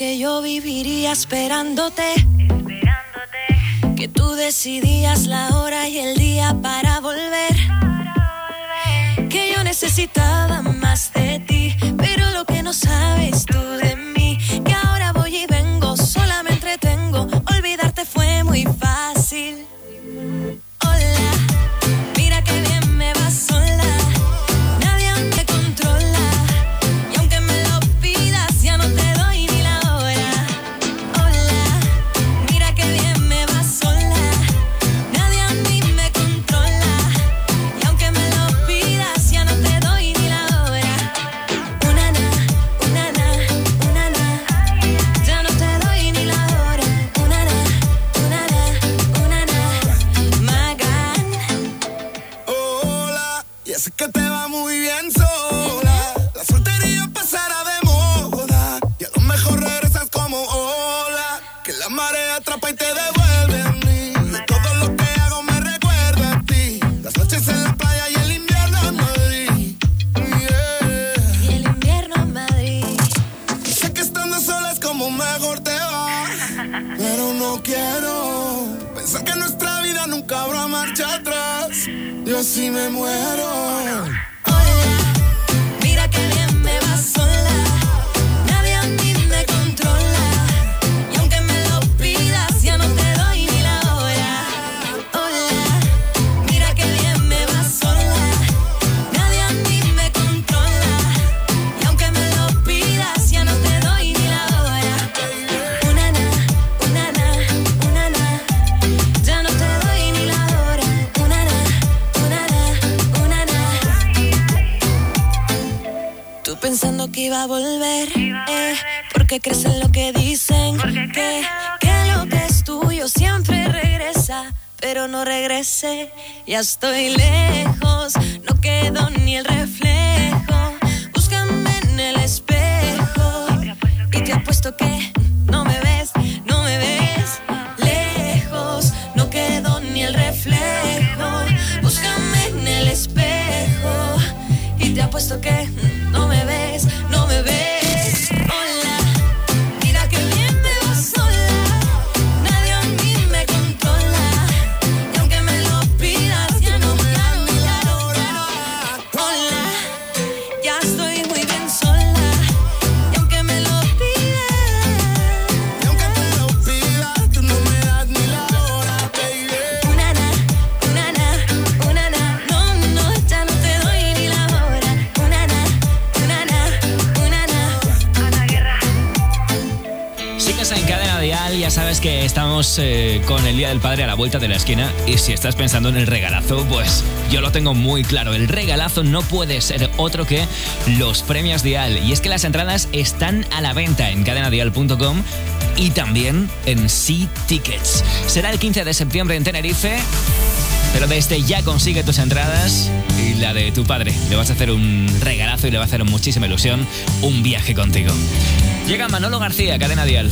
que yo viviría esperándote. Esperándote. Que tú decidías la hora y el día para volver. Para volver. Que yo necesitaba más 13, ya estoy lejos. padre a la vuelta de la esquina y si estás pensando en el regalazo, pues yo lo tengo muy claro. El regalazo no puede ser otro que los premios Dial. Y es que las entradas están a la venta en cadenadial.com y también en Sea Tickets. Será el 15 de septiembre en Tenerife. Pero desde ya consigue tus entradas y la de tu padre. Le vas a hacer un regalazo y le va a hacer muchísima ilusión un viaje contigo. Llega Manolo García, Cadena Dial.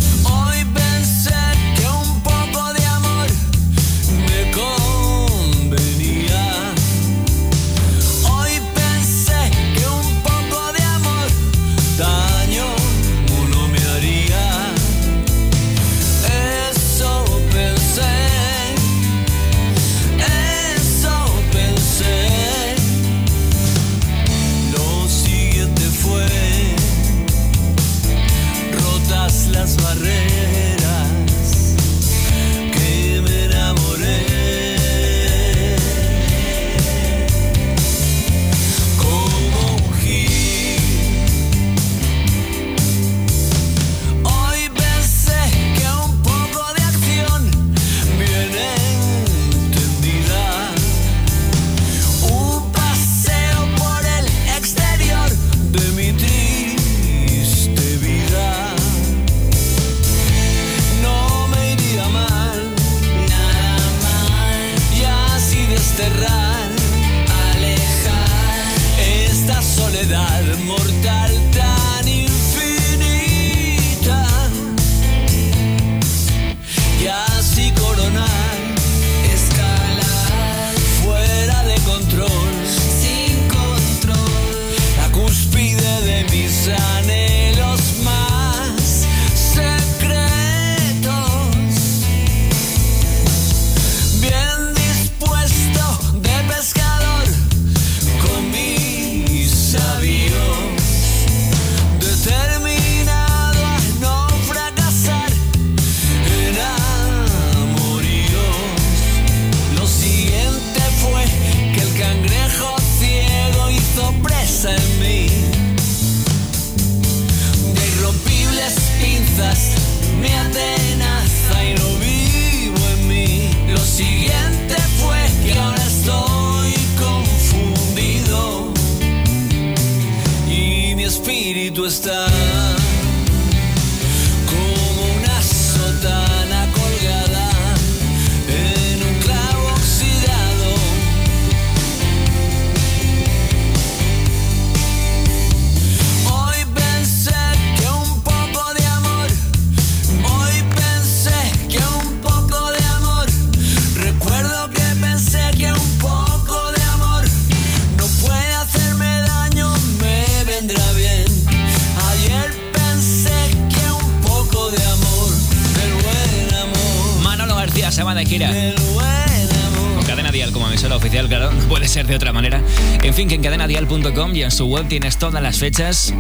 Think en cadenadial.com y en su web tienes todas las fechas.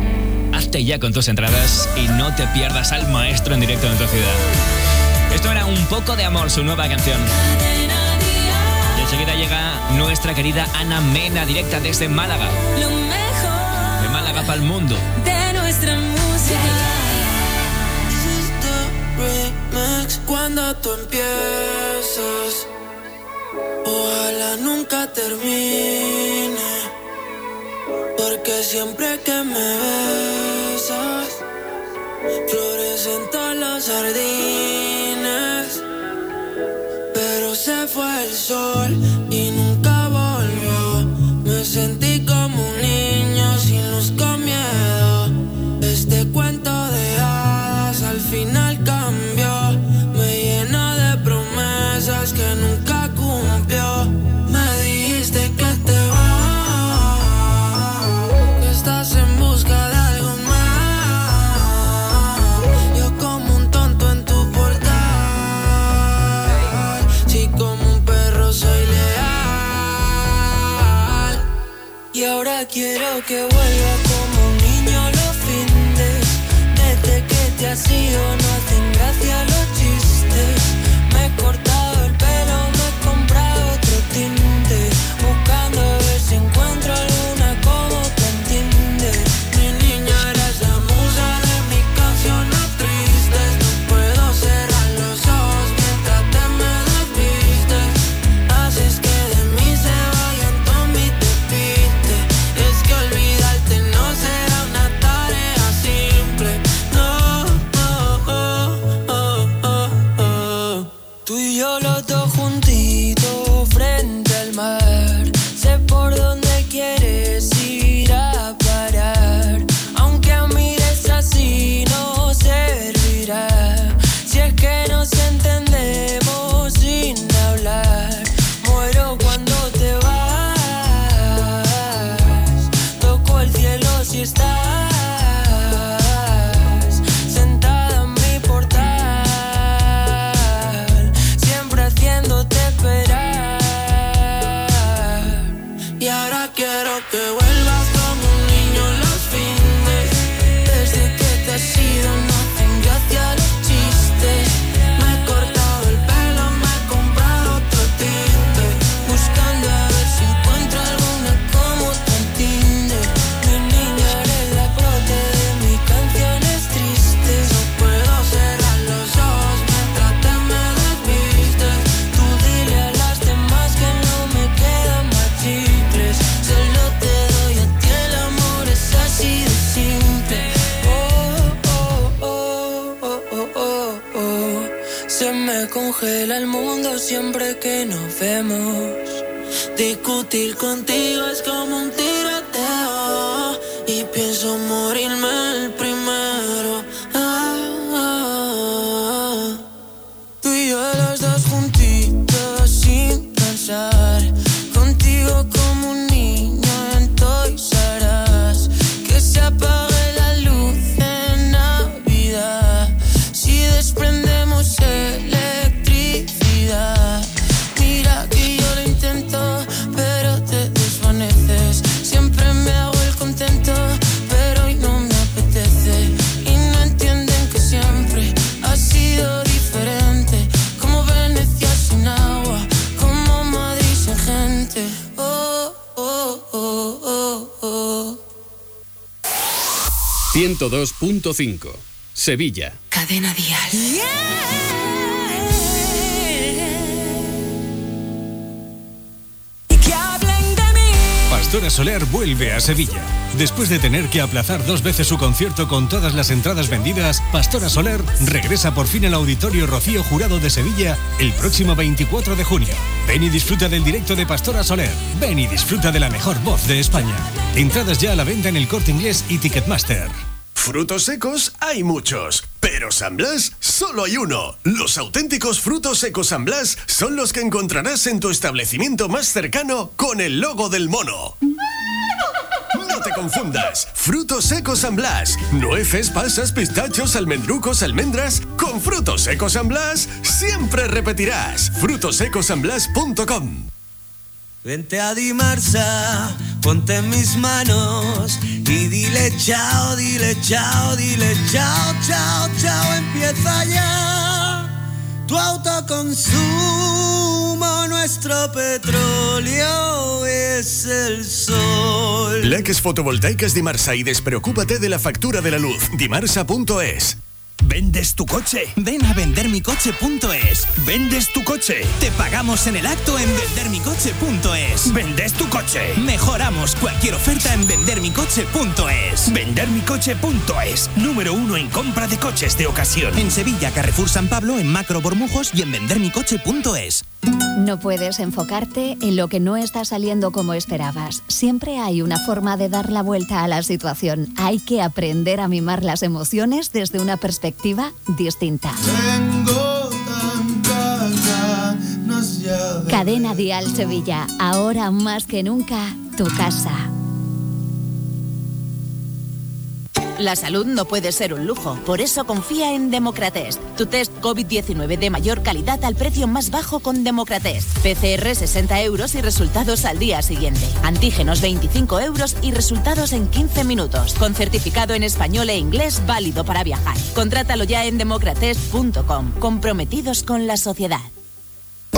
Hazte ya con tus entradas y no te pierdas al maestro en directo en tu ciudad. Esto era Un poco de amor, su nueva canción. Y enseguida llega nuestra querida Ana Mena, directa desde Málaga. Lo mejor de Málaga para el mundo. De nuestra música. Cuando tú empiezas, ojalá nunca termine siempre que me besas, florecen todos los jardines, pero se fue el sol y nunca volvió. Me sentí como un niño sin luz con miedo. Este cuento de hadas al final. Que vuelva como un niño los fines. Desde que te has ido no hacen gracia Discutir contigo es como un tiro 102.5. Sevilla. Cadena Díaz. Pastora Soler vuelve a Sevilla. Después de tener que aplazar dos veces su concierto con todas las entradas vendidas, Pastora Soler regresa por fin al Auditorio Rocío Jurado de Sevilla el próximo 24 de junio. Ven y disfruta del directo de Pastora Soler. Ven y disfruta de la mejor voz de España. Entradas ya a la venta en el corte inglés y Ticketmaster. Frutos secos hay muchos, pero San Blas solo hay uno. Los auténticos frutos secos San Blas son los que encontrarás en tu establecimiento más cercano con el logo del mono. No te confundas. Frutos secos San Blas. Nueces, pasas, pistachos, almendrucos, almendras. Con frutos secos San Blas siempre repetirás. frutosecosanblas.com Vente a Dimarsa, ponte en mis manos y dile chao, dile chao, dile chao, chao, chao, empieza ya. Tu autoconsumo, nuestro petróleo es el sol. Leques fotovoltaicas Dimarsa y despreocúpate de la factura de la luz. Dimarsa.es ¿Vendes tu coche? Ven a vendermicoche.es. ¿Vendes tu coche? Te pagamos en el acto en vendermicoche.es. ¿Vendes tu coche? Mejoramos cualquier oferta en vendermicoche.es. Vendermicoche.es. Número uno en compra de coches de ocasión. En Sevilla, Carrefour San Pablo, en Macro Bormujos y en vendermicoche.es. No puedes enfocarte en lo que no está saliendo como esperabas. Siempre hay una forma de dar la vuelta a la situación. Hay que aprender a mimar las emociones desde una perspectiva distinta. Cadena Dial Sevilla, ahora más que nunca, tu casa. La salud no puede ser un lujo, por eso confía en Democratest, tu test COVID-19 de mayor calidad al precio más bajo con Democratest. PCR 60 euros y resultados al día siguiente. Antígenos 25 euros y resultados en 15 minutos. Con certificado en español e inglés válido para viajar. Contrátalo ya en democratest.com. Comprometidos con la sociedad.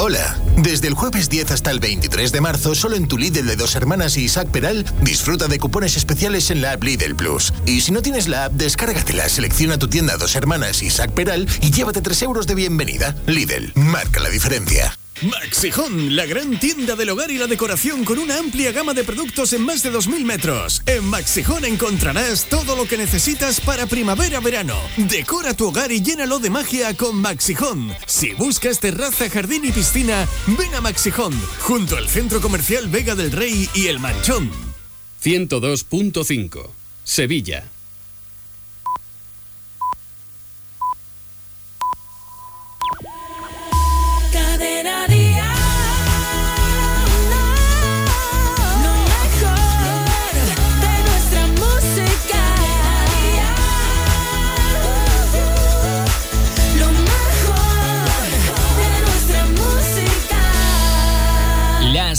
Hola, desde el jueves 10 hasta el 23 de marzo, solo en tu Lidl de Dos Hermanas y Isaac Peral, disfruta de cupones especiales en la app Lidl Plus. Y si no tienes la app, descárgatela, selecciona tu tienda Dos Hermanas y Isaac Peral y llévate 3 euros de bienvenida. Lidl, marca la diferencia. Maxijón, la gran tienda del hogar y la decoración con una amplia gama de productos en más de 2.000 metros. En Maxijón encontrarás todo lo que necesitas para primavera-verano. Decora tu hogar y llénalo de magia con Maxijón. Si buscas terraza, jardín y piscina, ven a Maxijón, junto al Centro Comercial Vega del Rey y El Manchón. 102.5 Sevilla.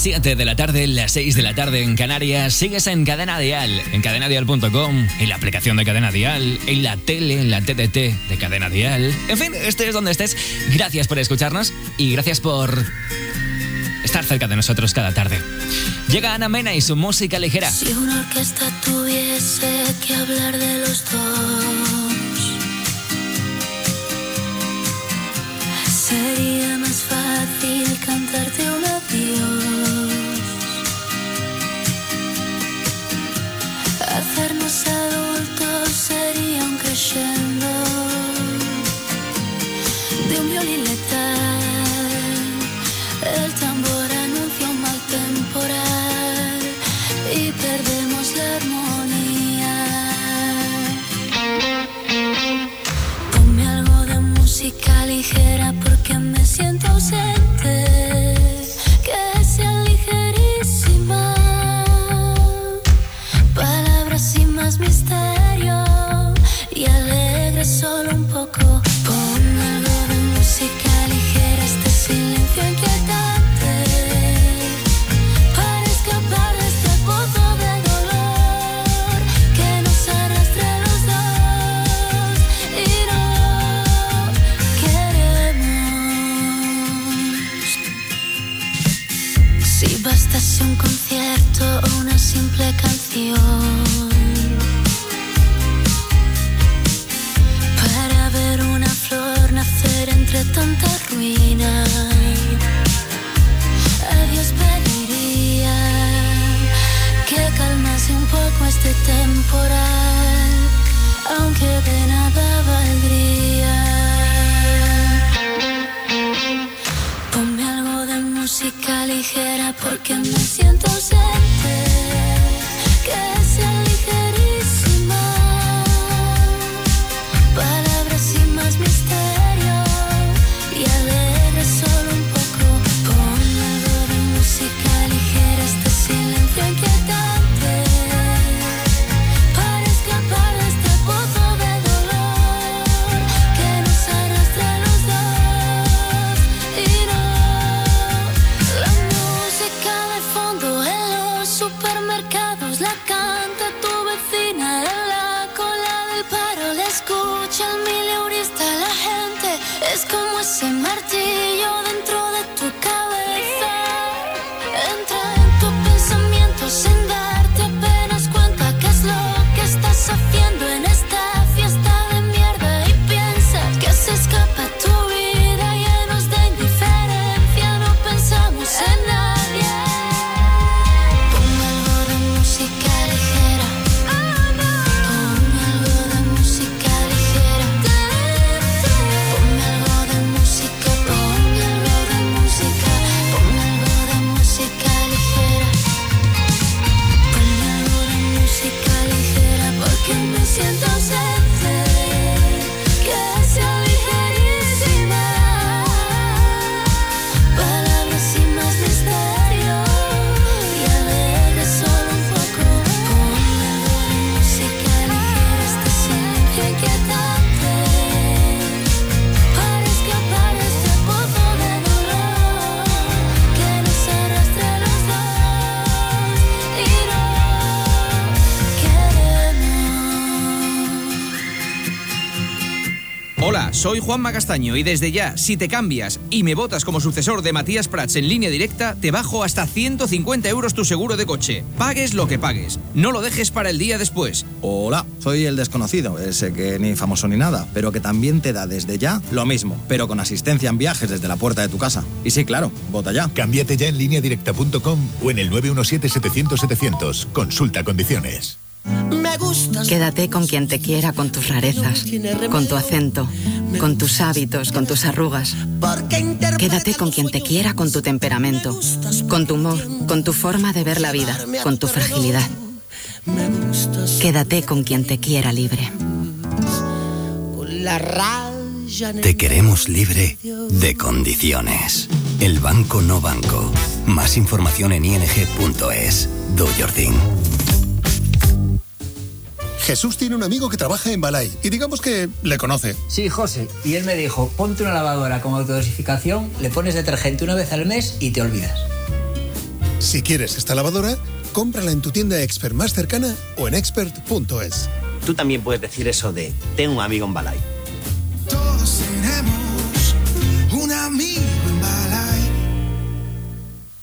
Las 7 de la tarde, las 6 de la tarde en Canarias, sigues en Cadena Dial, en cadenadial.com, en la aplicación de Cadena Dial, en la tele, en la TDT de Cadena Dial. En fin, estés donde estés, gracias por escucharnos y gracias por estar cerca de nosotros cada tarde. Llega Ana Mena y su música ligera. Si una orquesta tuviese que hablar de los dos, sería más fácil cantarte un adiós. Adultos sería un crescendo entre tanta ruina. A Dios pediría de temporal, aunque de nada valdría. Ponme algo de música ligera porque me siento ausente. Soy Juanma Castaño y desde ya, si te cambias y me votas como sucesor de Matías Prats en línea directa, te bajo hasta 150 euros tu seguro de coche. Pagues lo que pagues. No lo dejes para el día después. Hola, soy el desconocido, ese que ni famoso ni nada, pero que también te da desde ya lo mismo, pero con asistencia en viajes desde la puerta de tu casa. Y sí, claro, vota ya. Cámbiate ya en lineadirecta.com o en el 917-700-700. Consulta condiciones. Me gusta. Quédate con quien te quiera con tus rarezas, con tu acento, con tus hábitos, con tus arrugas. Quédate con quien te quiera con tu temperamento, con tu humor, con tu forma de ver la vida, con tu fragilidad. Quédate con quien te quiera libre. La raya Te queremos libre de condiciones. El Banco No Banco. Más información en ing.es. Do your thing. Jesús tiene un amigo que trabaja en Balay y digamos que le conoce. Sí, José. Y él me dijo, ponte una lavadora con autodosificación, le pones detergente una vez al mes y te olvidas. Si quieres esta lavadora, cómprala en tu tienda expert más cercana o en expert.es. Tú también puedes decir eso de, tengo un amigo en Balay. Todos tenemos un amigo en Balay.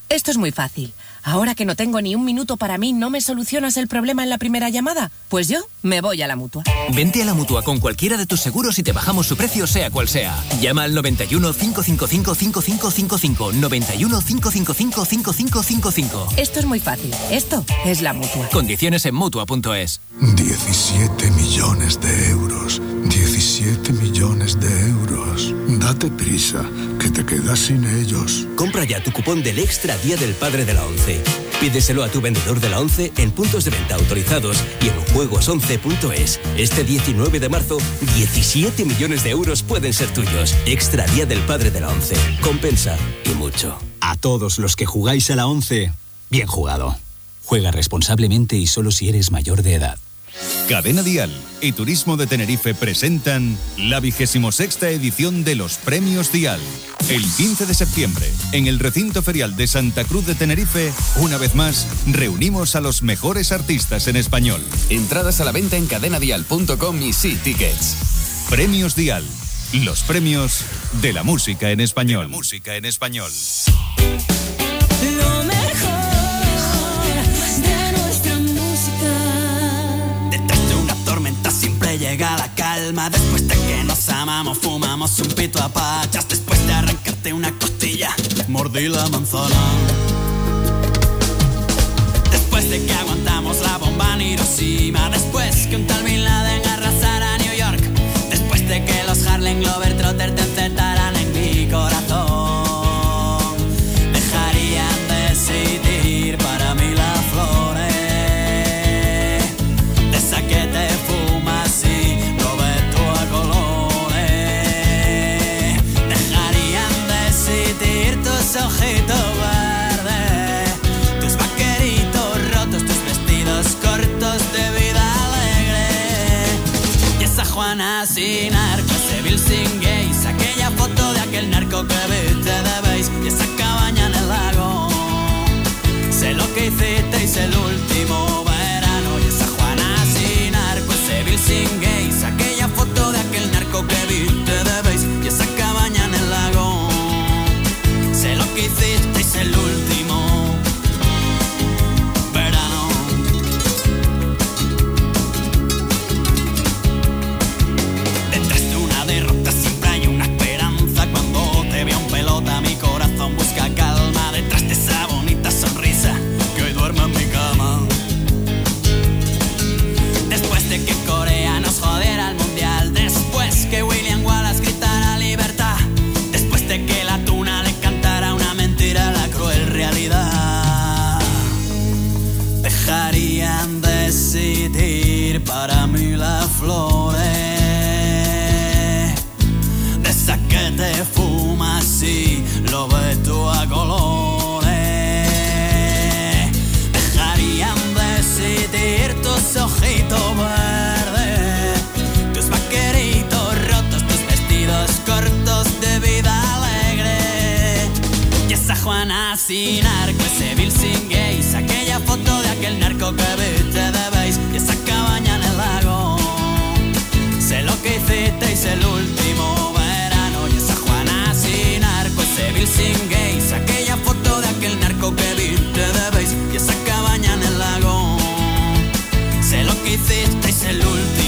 Esto es muy fácil. Ahora que no tengo ni un minuto para mí, ¿no me solucionas el problema en la primera llamada? Pues yo me voy a la mutua. Vente a la mutua con cualquiera de tus seguros y te bajamos su precio, sea cual sea. Llama al 91 555 5555. 91 555 5555. Esto es muy fácil. Esto es la mutua. Condiciones en mutua.es. 17 millones de euros. 17 millones de euros. Date prisa, que te quedas sin ellos. Compra ya tu cupón del Extra Día del Padre de la ONCE. Pídeselo a tu vendedor de la ONCE en puntos de venta autorizados y en juegos11.es. Este 19 de marzo, 17 millones de euros pueden ser tuyos. Extra Día del Padre de la ONCE. Compensa y mucho. A todos los que jugáis a la 11, bien jugado. Juega responsablemente y solo si eres mayor de edad. Cadena Dial y Turismo de Tenerife presentan la vigésimo sexta edición de los Premios Dial. El 15 de septiembre, en el recinto ferial de Santa Cruz de Tenerife, una vez más, reunimos a los mejores artistas en español. Entradas a la venta en cadenadial.com y sí tickets. Premios Dial. Los premios de la música en español. música en español. Llega la calma. Después de que nos amamos, fumamos un pito a pachas. Después de arrancarte una costilla, mordí la manzana. Después de que aguantamos la bomba en Hiroshima. Después que un tal Bin Laden arrasara New York. Después de que los Harlem Globetrotters Sin arco, ese Bill gays, aquella foto de aquel narco que viste de beis, y esa cabaña en el lago. Sé lo que hiciste y sé el último verano, y esa Juana sin arco, ese Bill flores. De esa que te fumas y lo ves tú a colores. Dejarían de existir tus ojitos verdes. Tus vaqueritos rotos, tus vestidos cortos de vida alegre. Y esa Juana sin arco, ese Bill sin gays, aquella foto de aquel narco que viste de sé el último verano, y esa Juana sin arco, ese Bill sin gays, aquella foto de aquel narco que viste de beis, y esa cabaña en el lago. Sé lo que hiciste sé el último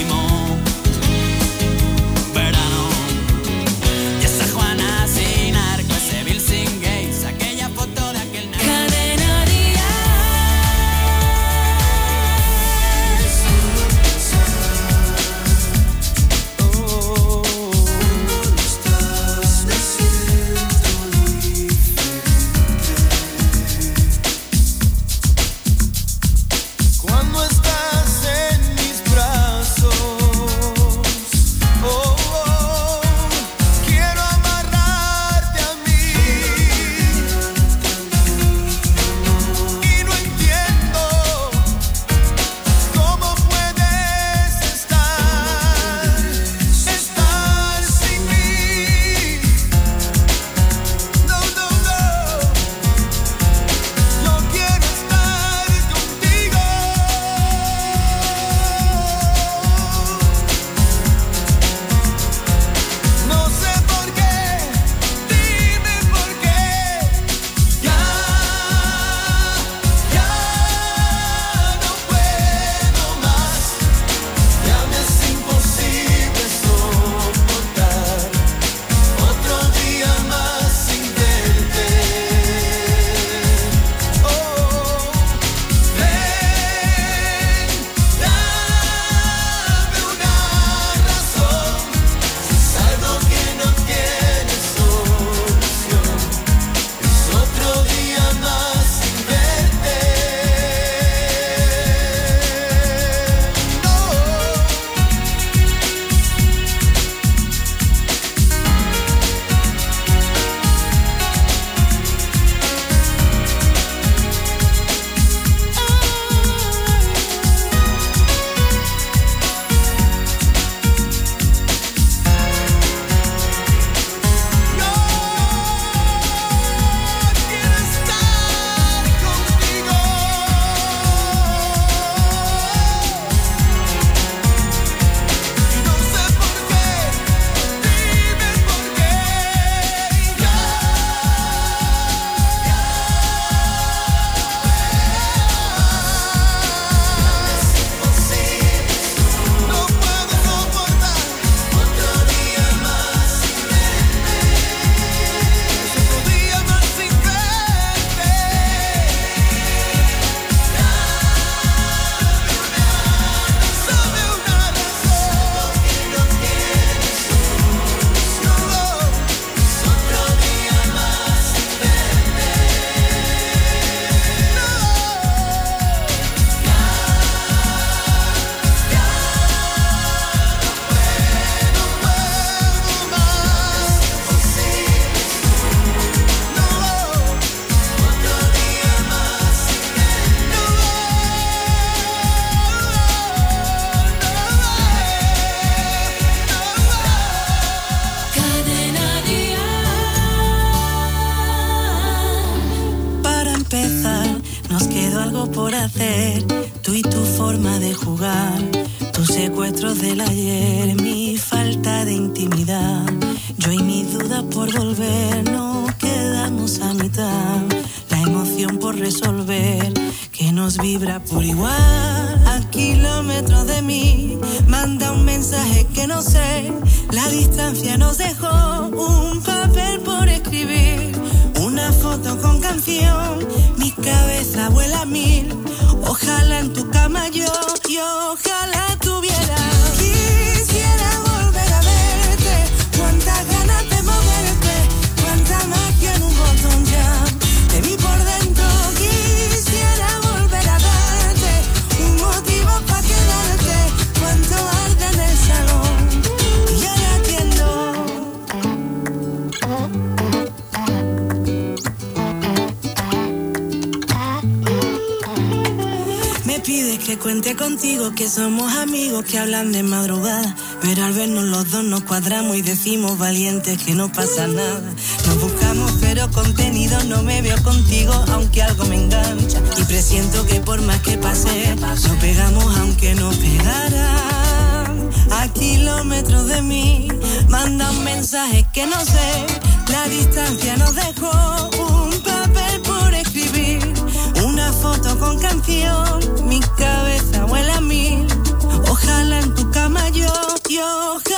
decimos valientes que no pasa nada. Nos buscamos pero contenido no me veo contigo aunque algo me engancha. Y presiento que por más que pase, no pegamos aunque no pegara. A kilómetros de mí mandan mensajes que no sé. La distancia nos dejó un papel por escribir. Una foto con canción, mi cabeza huele a mil. Ojalá en tu cama yo, yo.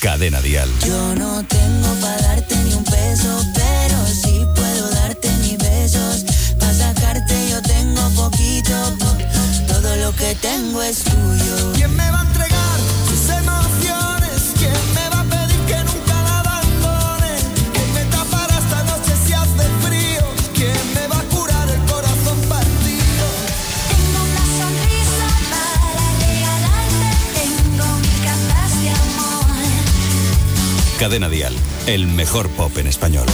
Cadena Dial. Cadena Dial, el mejor pop en español.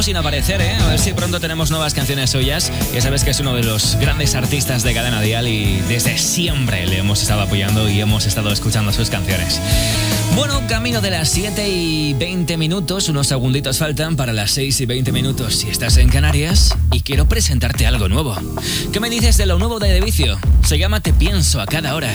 tiempo sin aparecer. ¿eh? A ver si pronto tenemos nuevas canciones suyas. Ya sabes que es uno de los grandes artistas de Cadena Dial y desde siempre le hemos estado apoyando y hemos estado escuchando sus canciones. Bueno, camino de las 7 y 20 minutos, unos segunditos faltan para las 6 y 20 minutos si estás en Canarias y quiero presentarte algo nuevo. ¿Qué me dices de lo nuevo de Devicio? Se llama Te pienso a cada hora.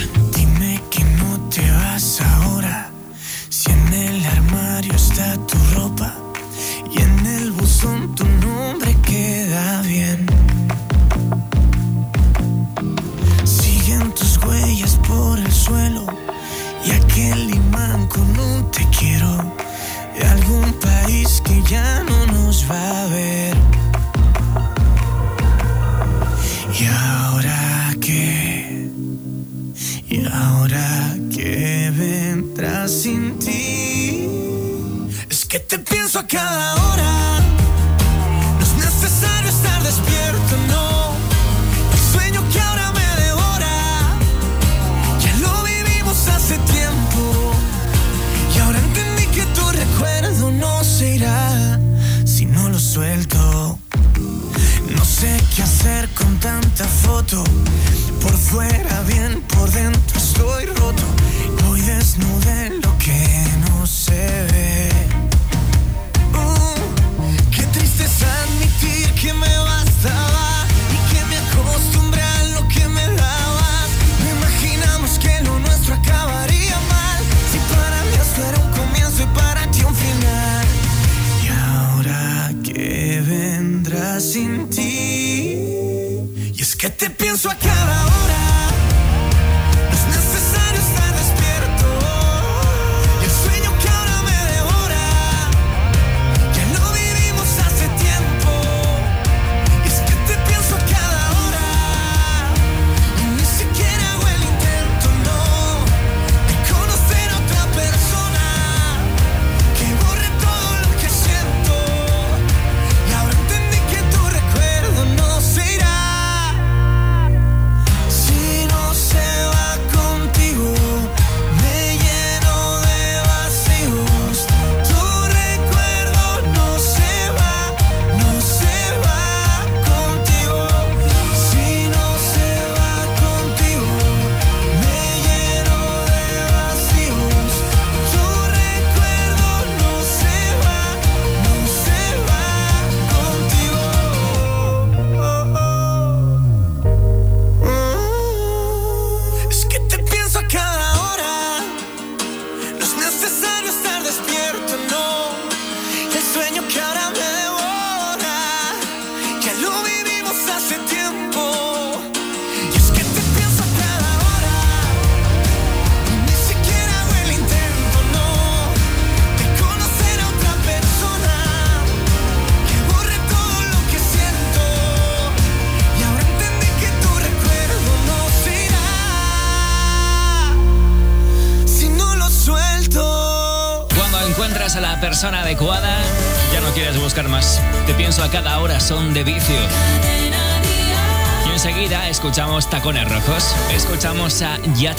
hermosa ya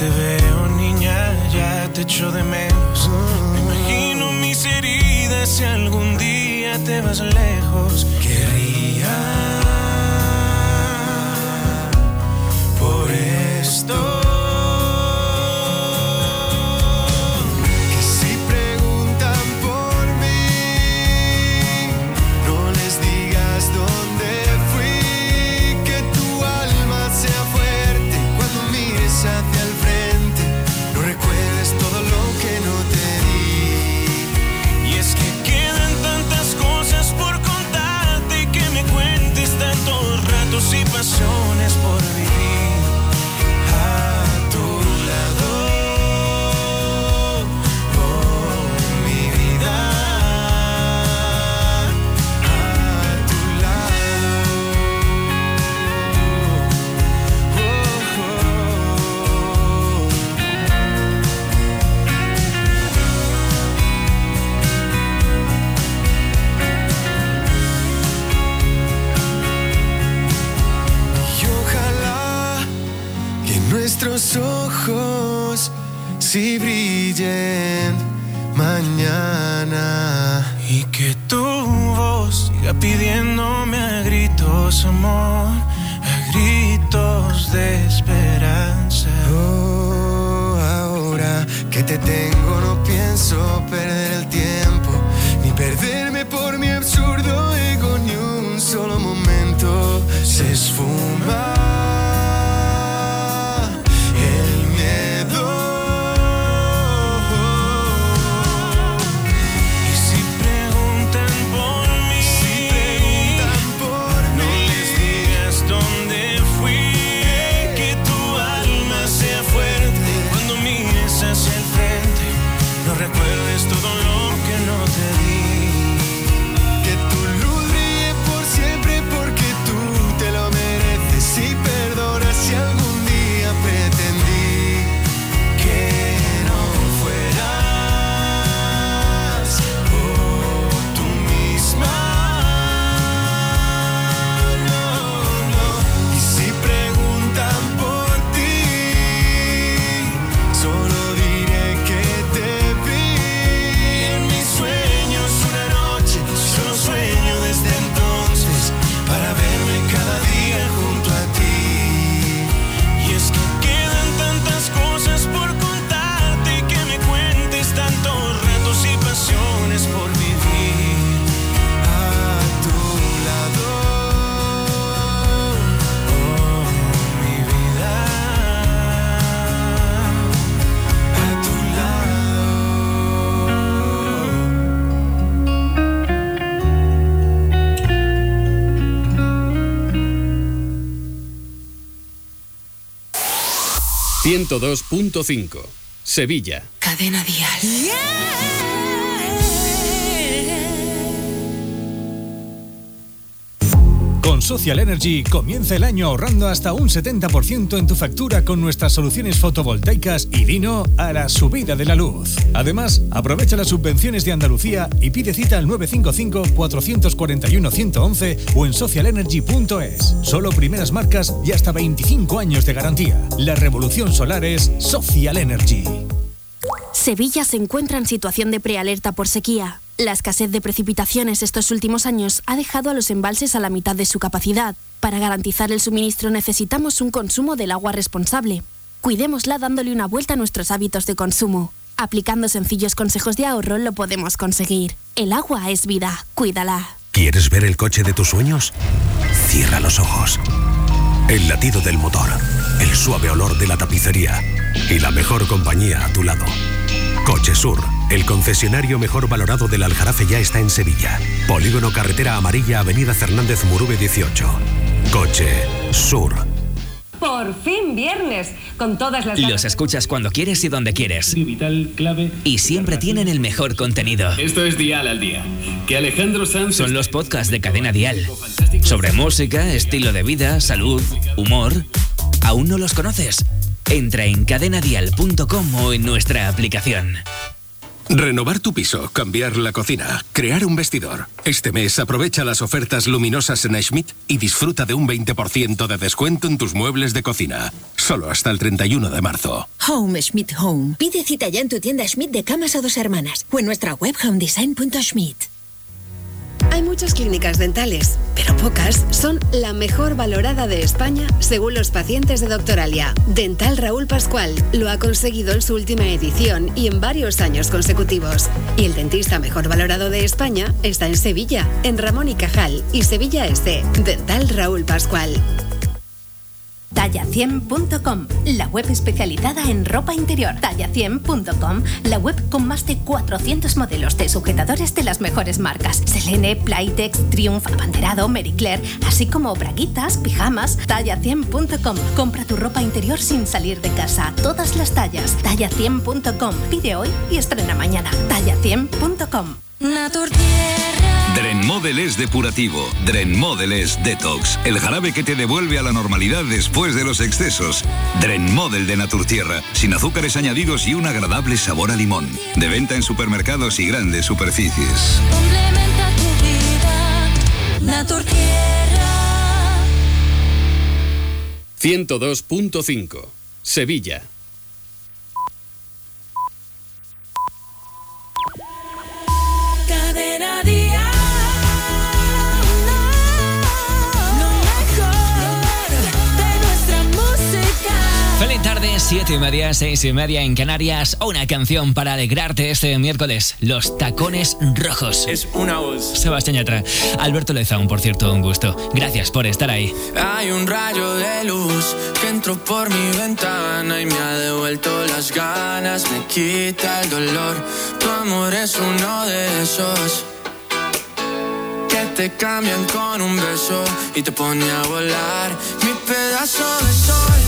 te veo, niña, ya te echo de menos. Me imagino mis heridas si algún día te vas lejos. Querría 102.5 Sevilla. Cadena Dial. Con Social Energy comienza el año ahorrando hasta un 70% en tu factura con nuestras soluciones fotovoltaicas y vino a la subida de la luz. Además, aprovecha las subvenciones de Andalucía y pide cita al 955-441-111 o en socialenergy.es. Solo primeras marcas y hasta 25 años de garantía. La revolución solar es Social Energy. Sevilla se encuentra en situación de prealerta por sequía. La escasez de precipitaciones estos últimos años ha dejado a los embalses a la mitad de su capacidad. Para garantizar el suministro necesitamos un consumo del agua responsable. Cuidémosla dándole una vuelta a nuestros hábitos de consumo. Aplicando sencillos consejos de ahorro lo podemos conseguir. El agua es vida, cuídala. ¿Quieres ver el coche de tus sueños? Cierra los ojos. El latido del motor, el suave olor de la tapicería y la mejor compañía a tu lado. Coche Sur, el concesionario mejor valorado del Aljarafe ya está en Sevilla. Polígono Carretera Amarilla, Avenida Fernández Murube 18. Coche Sur. Por fin viernes, con todas las... Los escuchas cuando quieres y donde quieres. Vital, clave. Y siempre tienen el mejor contenido. Esto es Dial al día. Que Alejandro Sanz. Son los podcasts de Cadena Dial. Sobre música, estilo de vida, salud, humor. ¿Aún no los conoces? Entra en cadenadial.com o en nuestra aplicación. Renovar tu piso, cambiar la cocina, crear un vestidor. Este mes aprovecha las ofertas luminosas en Schmidt y disfruta de un 20% de descuento en tus muebles de cocina. Solo hasta el 31 de marzo. Home Schmidt Home. Pide cita ya en tu tienda Schmidt de camas a dos hermanas o en nuestra web homedesign.schmidt. Hay muchas clínicas dentales, pero pocas son la mejor valorada de España según los pacientes de Doctoralia. Dental Raúl Pascual lo ha conseguido en su última edición y en varios años consecutivos. Y el dentista mejor valorado de España está en Sevilla, en Ramón y Cajal y Sevilla Este. Dental Raúl Pascual. Talla100.com, la web especializada en ropa interior. Talla100.com, la web con más de 400 modelos de sujetadores de las mejores marcas. Selene, Playtex, Triumph, Abanderado, Claire, así como braguitas, pijamas. Talla100.com, compra tu ropa interior sin salir de casa. Todas las tallas. Talla100.com, pide hoy y estrena mañana. Talla100.com. Drenmodel es depurativo, Drenmodel es detox, el jarabe que te devuelve a la normalidad después de los excesos. Drenmodel de Naturtierra, sin azúcares añadidos y un agradable sabor a limón. De venta en supermercados y grandes superficies. Complementa tu vida, Naturtierra. 102.5 Sevilla. Siete y media, seis y media en Canarias. Una canción para alegrarte este miércoles. Los tacones rojos. Es una voz. Sebastián Yatra. Alberto Lezaun, por cierto, un gusto. Gracias por estar ahí. Hay un rayo de luz que entró por mi ventana y me ha devuelto las ganas, me quita el dolor. Tu amor es uno de esos que te cambian con un beso y te pone a volar. Mi pedazo de sol,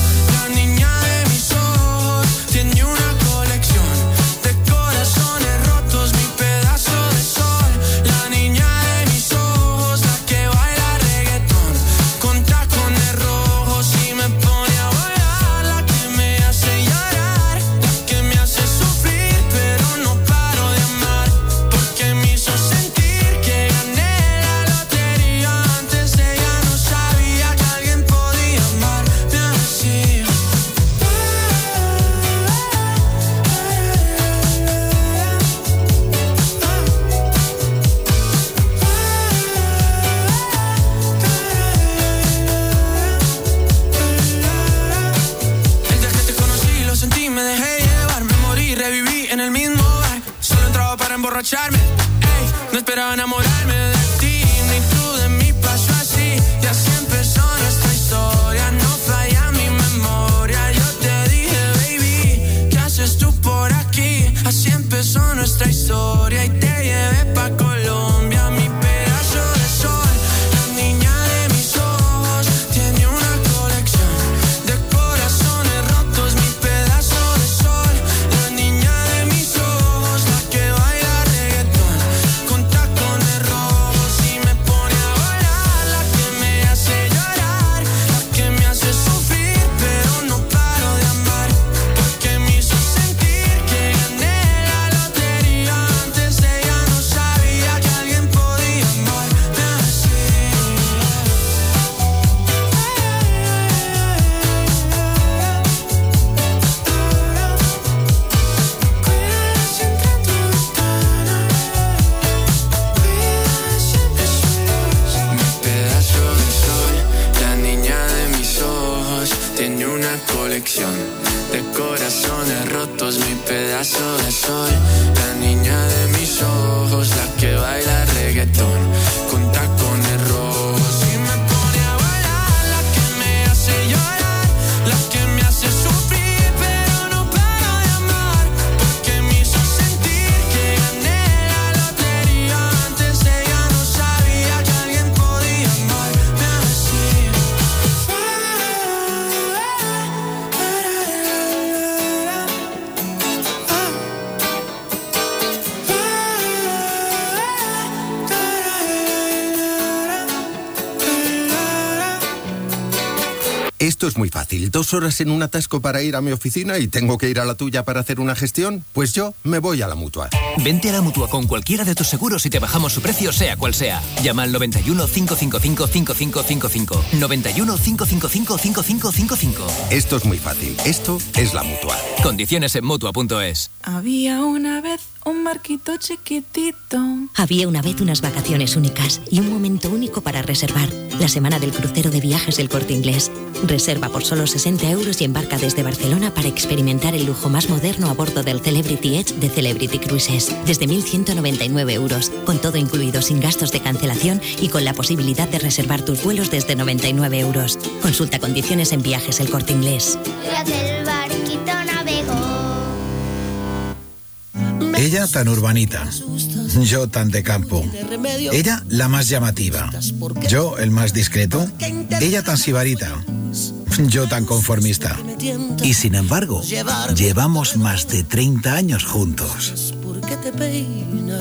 historia y De sol, la niña de mis ojos, la que baila reggaetón Esto es muy fácil. Dos horas en un atasco para ir a mi oficina y tengo que ir a la tuya para hacer una gestión. Pues yo me voy a la mutua. Vente a la mutua con cualquiera de tus seguros y te bajamos su precio, sea cual sea. Llama al 91 555 5555. 91 555 5555. Esto es muy fácil. Esto es la mutua. Condiciones en mutua.es. Había una vez un marquito chiquitito. Había una vez unas vacaciones únicas y un momento único para reservar. La semana del crucero de viajes del corte inglés. Reserva por solo 60 euros y embarca desde Barcelona para experimentar el lujo más moderno a bordo del Celebrity Edge de Celebrity Cruises. Desde 1.199 euros, con todo incluido sin gastos de cancelación y con la posibilidad de reservar tus vuelos desde 99 euros. Consulta condiciones en viajes el corte inglés. del Ella tan urbanita, yo tan de campo. Ella la más llamativa, yo el más discreto. Ella tan sibarita, yo tan conformista. Y sin embargo, llevamos más de 30 años juntos.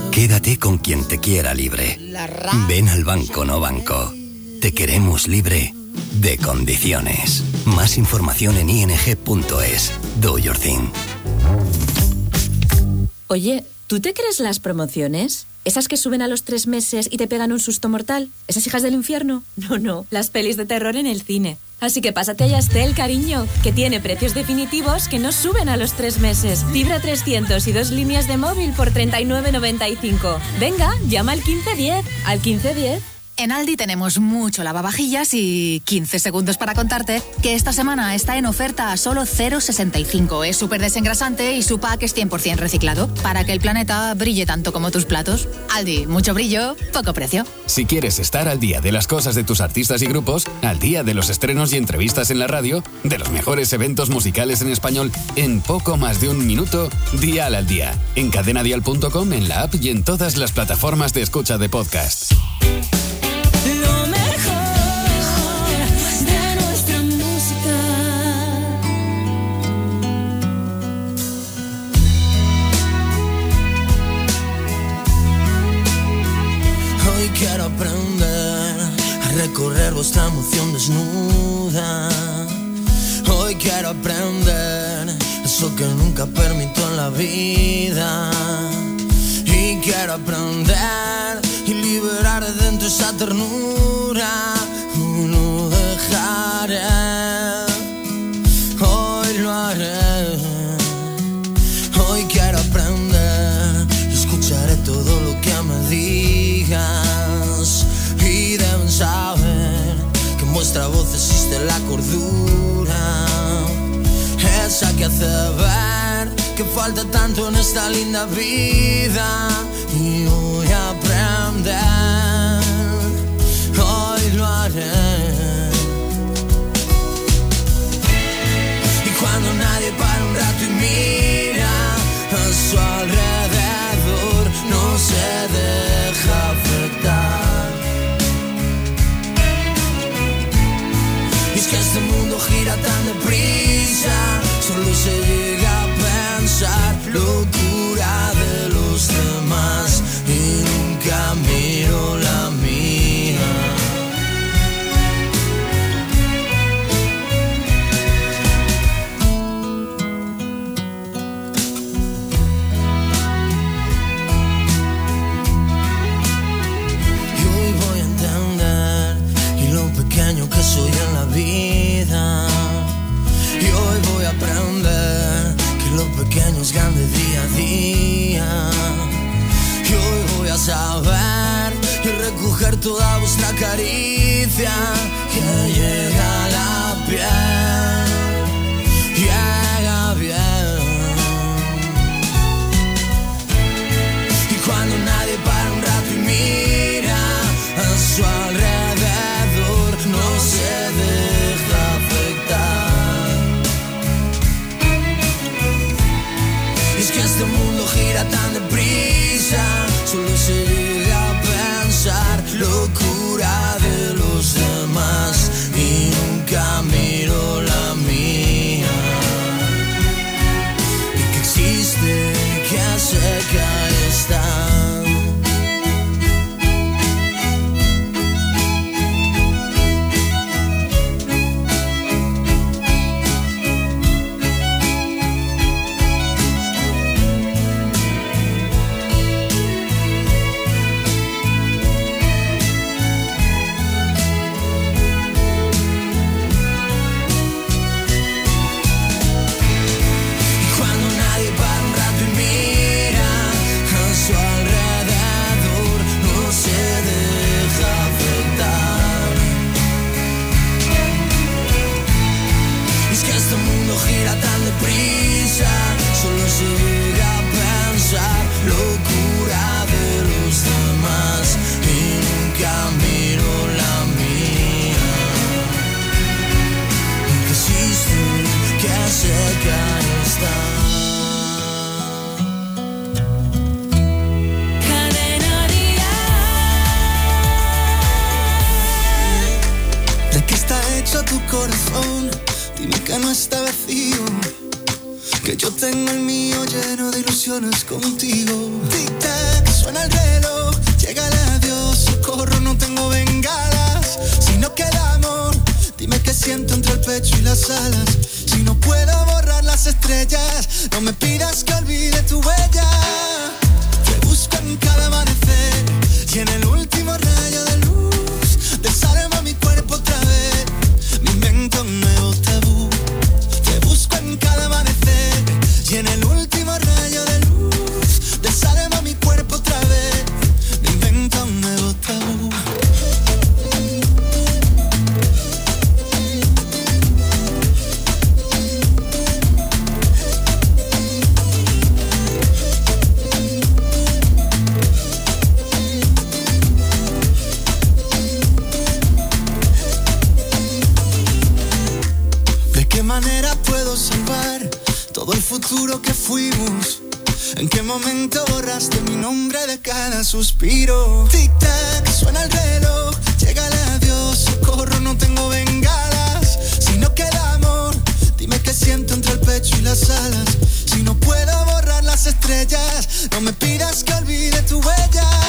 Quédate con quien te quiera libre. Ven al banco no banco. Te queremos libre de condiciones. Más información en ing.es. Do your thing. Oye, ¿tú te crees las promociones? ¿Esas que suben a los tres meses y te pegan un susto mortal? ¿Esas hijas del infierno? No, no, las pelis de terror en el cine. Así que pásate a Yastel, cariño, que tiene precios definitivos que no suben a los tres meses. Fibra 300 y dos líneas de móvil por 39.95. Venga, llama al 1510. Al 1510. En Aldi tenemos mucho lavavajillas y 15 segundos para contarte que esta semana está en oferta a solo 0,65. Es súper desengrasante y su pack es 100% reciclado para que el planeta brille tanto como tus platos. Aldi, mucho brillo, poco precio. Si quieres estar al día de las cosas de tus artistas y grupos, al día de los estrenos y entrevistas en la radio, de los mejores eventos musicales en español, en poco más de un minuto, Dial al día. En cadenadial.com, en la app y en todas las plataformas de escucha de podcast. Vuestra emoción desnuda. Hoy quiero aprender eso que nunca permito en la vida. Y quiero aprender y liberar de dentro esa ternura. No dejaré, existe la cordura. Esa que hace ver que falta tanto en esta linda vida. Y voy aprender, hoy lo haré. Y cuando nadie para un rato y mira a su alrededor, no se deja afectar. Este mundo gira tan deprisa, solo se llega a pensar locura de los demás y nunca miro la mía. Y hoy voy a entender y lo pequeño que soy en la vida. Que lo pequeño es grande día a día. Y hoy voy a saber y recoger toda vuestra caricia que llega a la piel. Llega bien. Y cuando nadie para un rato y mira a su este mundo gira tan deprisa, solo se llega a pensar locura de los demás. Y nunca miro corazón? Dime que no está vacío. Que yo tengo el mío lleno de ilusiones contigo. Tic-tac, suena el reloj. Llega el adiós, socorro, no tengo bengalas. Si no queda amor, dime qué siento entre el pecho y las alas. Si no puedo borrar las estrellas, no me pidas que olvide tu huella. Te busco en cada amanecer y en el último rayo momento borraste mi nombre de cada suspiro. Tic tac, suena el reloj, llega el adiós, socorro, no tengo bengalas. Si no queda amor, dime qué siento entre el pecho y las alas. Si no puedo borrar las estrellas, no me pidas que olvide tu huella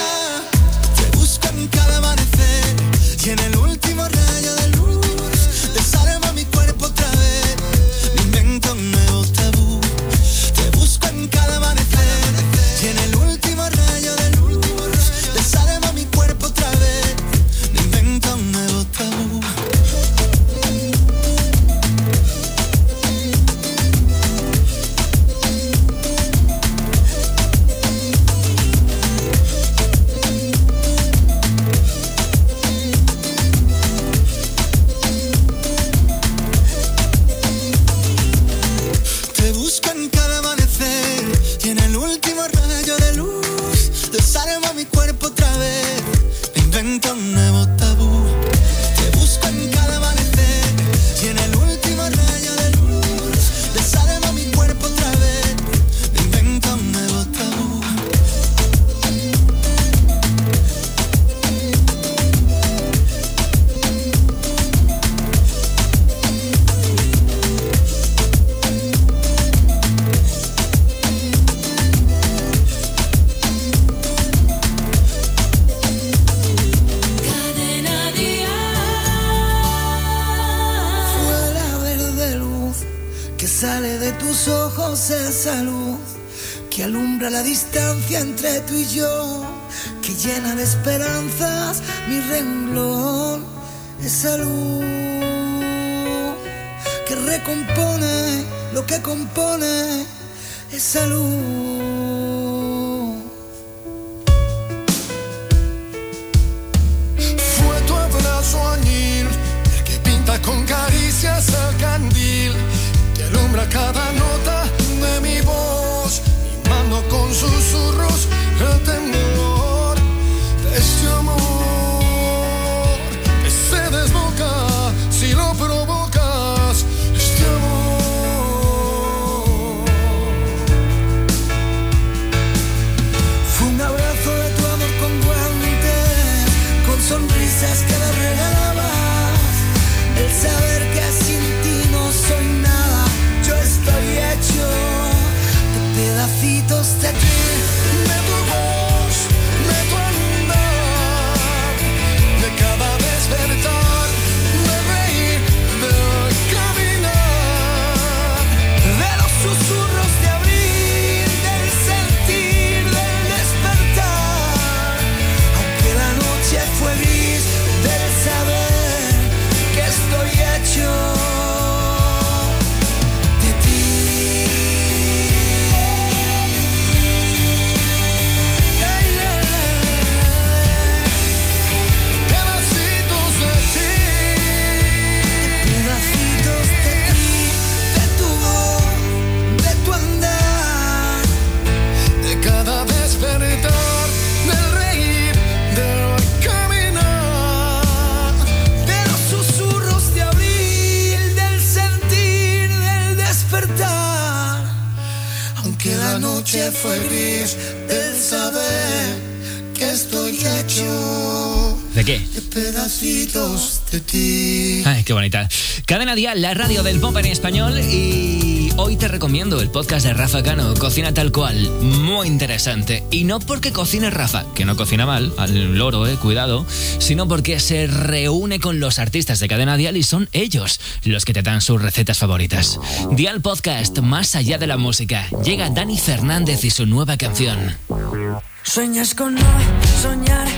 La radio del pop en español y hoy te recomiendo el podcast de Rafa Cano, Cocina tal cual, muy interesante. Y no porque cocine Rafa, que no cocina mal, al loro, eh, cuidado, sino porque se reúne con los artistas de Cadena Dial y son ellos los que te dan sus recetas favoritas. Dial Podcast, más allá de la música, llega Dani Fernández y su nueva canción. Sueñas con no soñar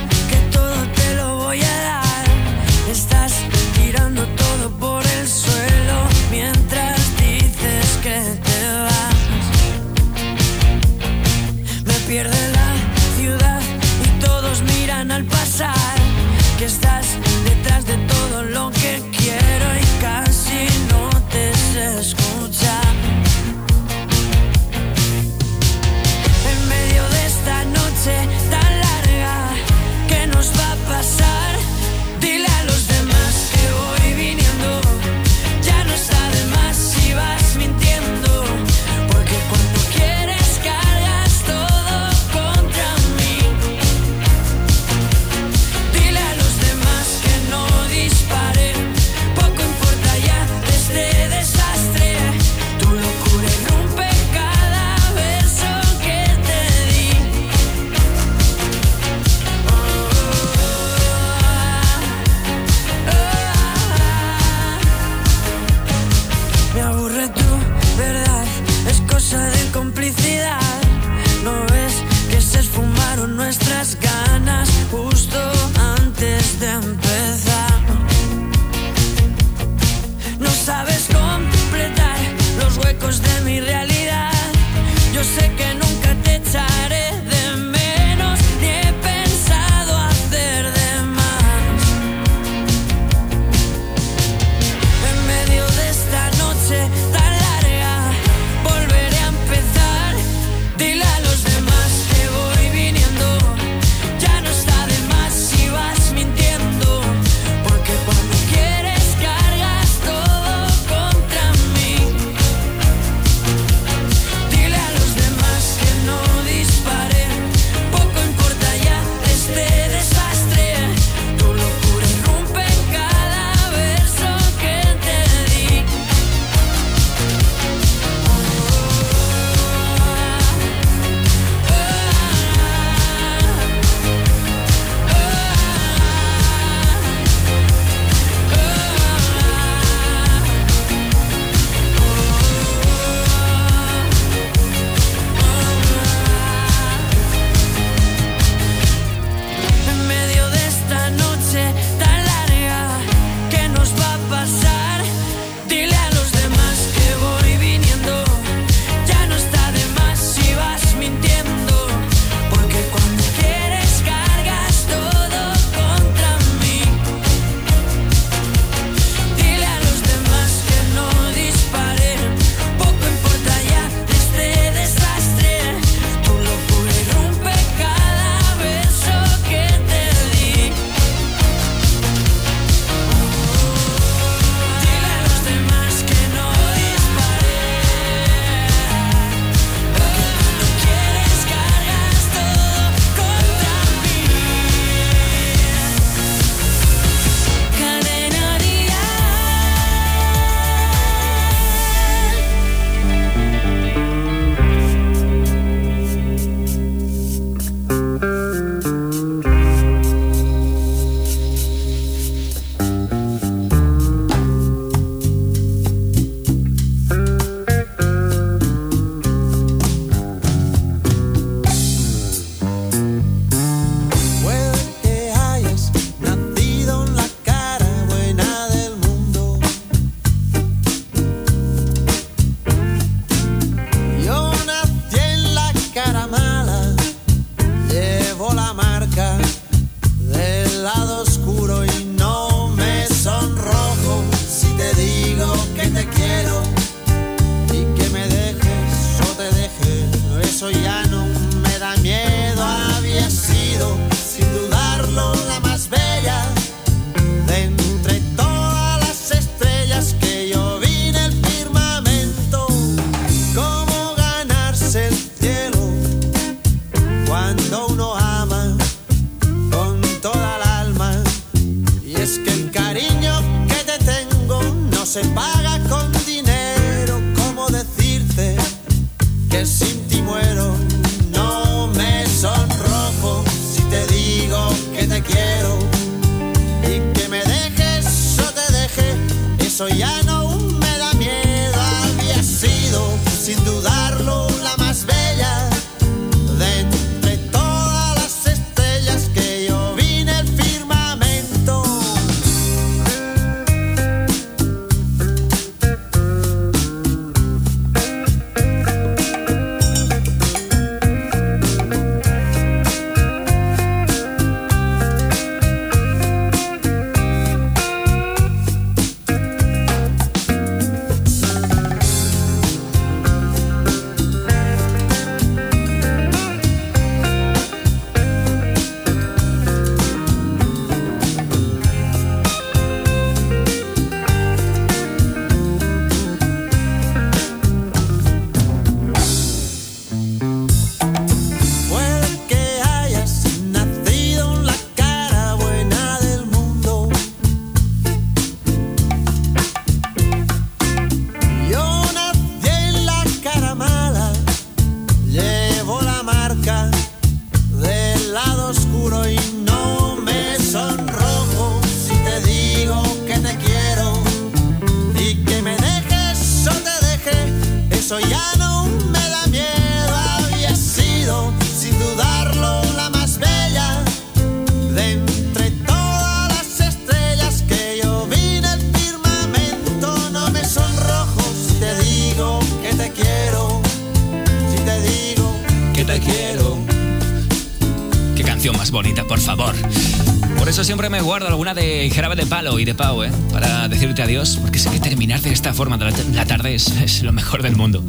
alguna de Jarabe de Palo y de Pau, ¿eh? Para decirte adiós, porque sé que terminar de esta forma de la, tarde es, es lo mejor del mundo.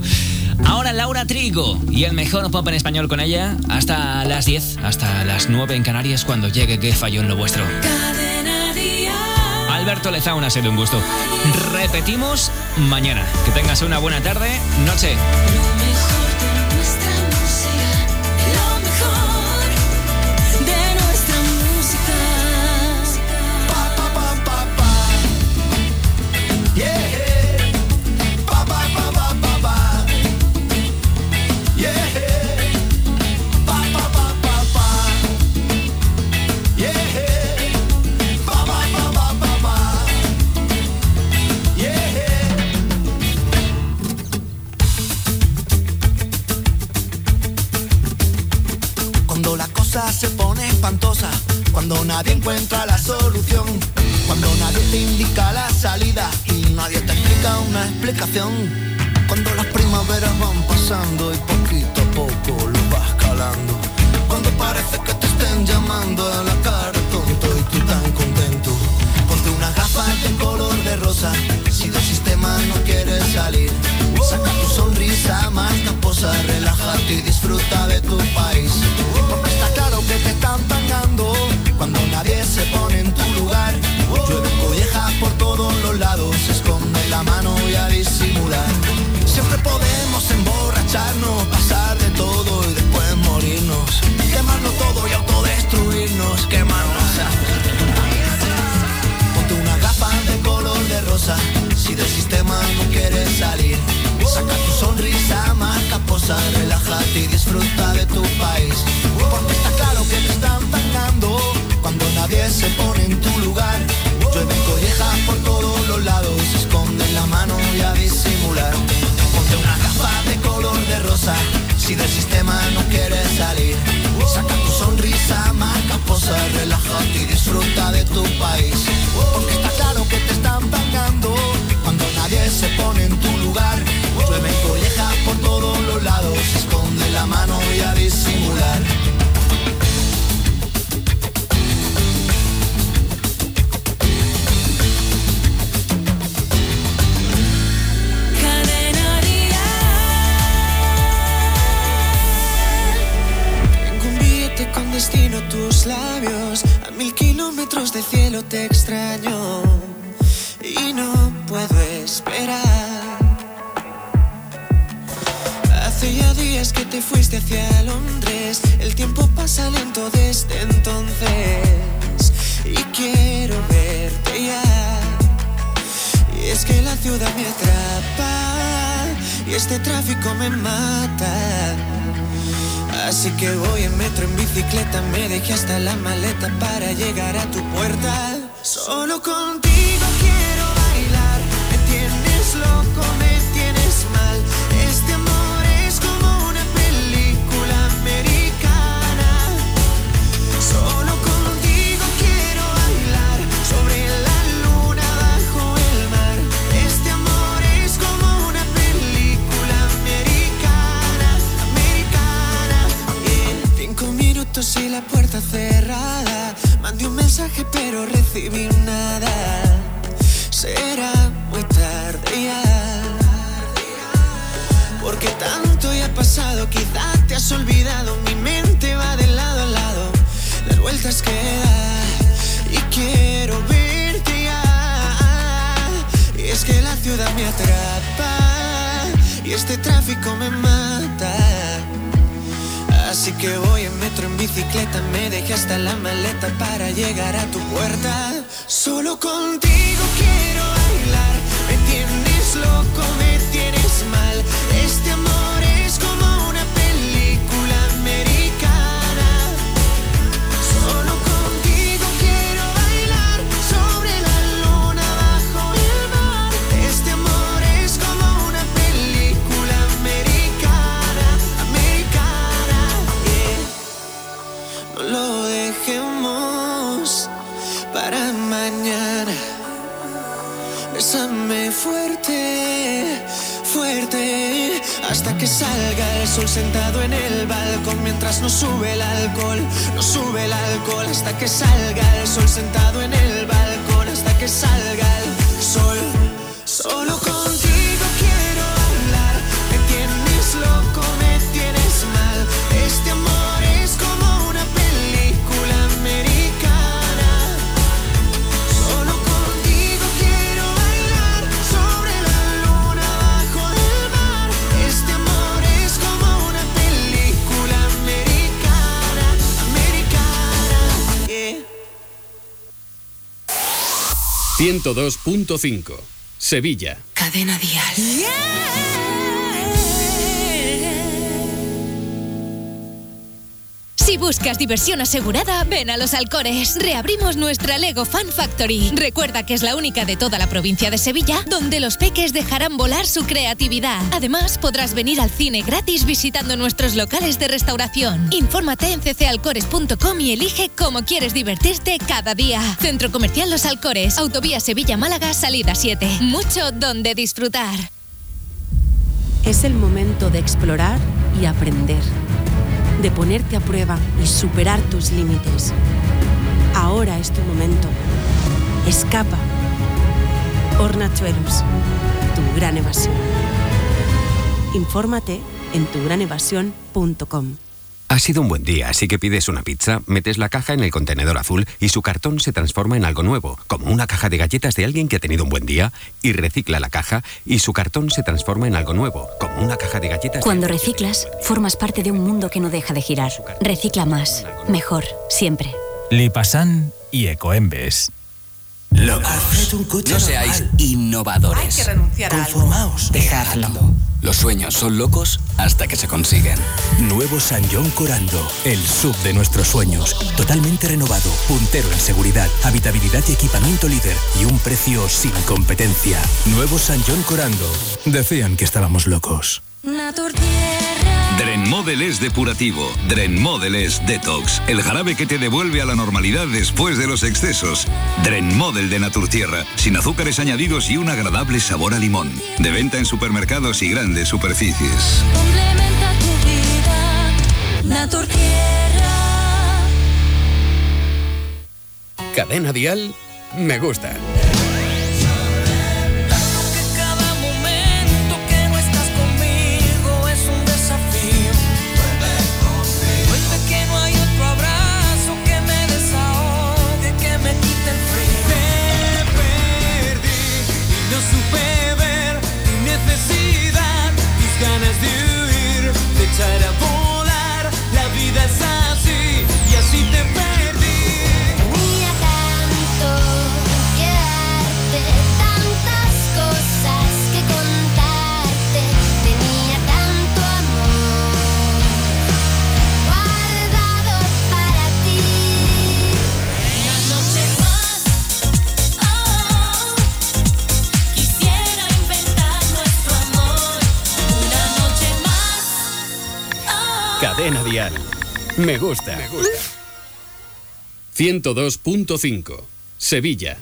Ahora Laura Trigo y el mejor pop en español con ella hasta las 10, hasta las 9 en Canarias cuando llegue Que falló en lo vuestro. Alberto Lezaun ha sido un gusto. Repetimos mañana. Que tengas una buena tarde, noche. Explicación, cuando las primaveras van pasando y poquito a poco lo vas calando, cuando parece que te estén llamando a la cara tonto y tú tan contento, ponte unas gafas de color de rosa, si del sistema no quieres salir, saca tu sonrisa más caposa, relájate y disfruta de tu país. Porque está claro que te están tangando. Cuando nadie se pone en tu lugar. Llueve collejas por todos los lados, la mano y a disimular. Siempre podemos emborracharnos, pasar de todo y después morirnos. Quemarlo todo y autodestruirnos, quemarnos. Ponte una gafa de color de rosa, si del sistema no quieres salir. Saca tu sonrisa, marca posa, relájate y disfruta de tu país. Porque está claro que te están tangando cuando nadie se pone en tu lugar. Llueve collejas por todos los lados, Ponte una gafa de color de rosa, si del sistema no quieres salir. Saca tu sonrisa, marca posa, relájate y disfruta de tu país. Porque está claro que te están tangando cuando nadie se pone en tu lugar. Llueve collejas por todos los lados, esconde la mano y a disimular. Tus labios. A mil kilómetros de cielo te extraño. Y no puedo esperar. Hace ya días que te fuiste hacia Londres. El tiempo pasa lento desde entonces. y quiero verte ya. Y es que la ciudad me atrapa y este tráfico me mata. Así que voy en metro, en bicicleta, me dejé hasta la maleta para llegar a tu puerta. Solo contigo quiero bailar, me tienes loco, minutos y la puerta cerrada. Mandé un mensaje pero recibí nada. Será muy tarde ya. Porque tanto ya ha pasado, quizá te has olvidado. Mi mente va de lado a lado, las vueltas que da. Y quiero verte ya. Y es que la ciudad me atrapa. Y este tráfico me mata. Así que voy en metro, en bicicleta, me dejé hasta la maleta para llegar a tu puerta. Solo contigo quiero bailar, me tienes loco, me tienes mal. Este amor salga el sol sentado en el balcón mientras no sube el alcohol, no sube el alcohol, hasta que salga el sol sentado en el balcón, hasta que salga el sol. Solo contigo 102.5. Sevilla. Cadena Dial. Si buscas diversión asegurada, ven a Los Alcores. Reabrimos nuestra Lego Fan Factory. Recuerda que es la única de toda la provincia de Sevilla donde los peques dejarán volar su creatividad. Además, podrás venir al cine gratis visitando nuestros locales de restauración. Infórmate en ccalcores.com y elige cómo quieres divertirte cada día. Centro Comercial Los Alcores, Autovía Sevilla-Málaga, salida 7. Mucho donde disfrutar. Es el momento de explorar y aprender, de ponerte a prueba y superar tus límites. Ahora es tu momento. Escapa. Hornachuelos, tu gran evasión. Infórmate en tugranevasión.com. Ha sido un buen día, así que pides una pizza, metes la caja en el contenedor azul y su cartón se transforma en algo nuevo, como una caja de galletas de alguien que ha tenido un buen día, y recicla la caja y su cartón se transforma en algo nuevo, como una caja de galletas. de Cuando reciclas, formas parte de un mundo que no deja de girar. Recicla más, mejor, siempre. Lipasan y Ecoembes. No seáis innovadores. Hay que renunciar a algo. Conformaos. Dejadlo. Los sueños son locos hasta que se consiguen. Nuevo San John Corando, el sub de nuestros sueños. Totalmente renovado, puntero en seguridad, habitabilidad y equipamiento líder y un precio sin competencia. Nuevo San John Corando. Decían que estábamos locos. Dren Model es depurativo, Dren Model es detox, el jarabe que te devuelve a la normalidad después de los excesos. Dren Model de Naturtierra, sin azúcares añadidos y un agradable sabor a limón. De venta en supermercados y grandes superficies. Complementa tu vida, Natur Tierra. Cadena Dial, me gusta. Me gusta. Me gusta. 102.5. Sevilla.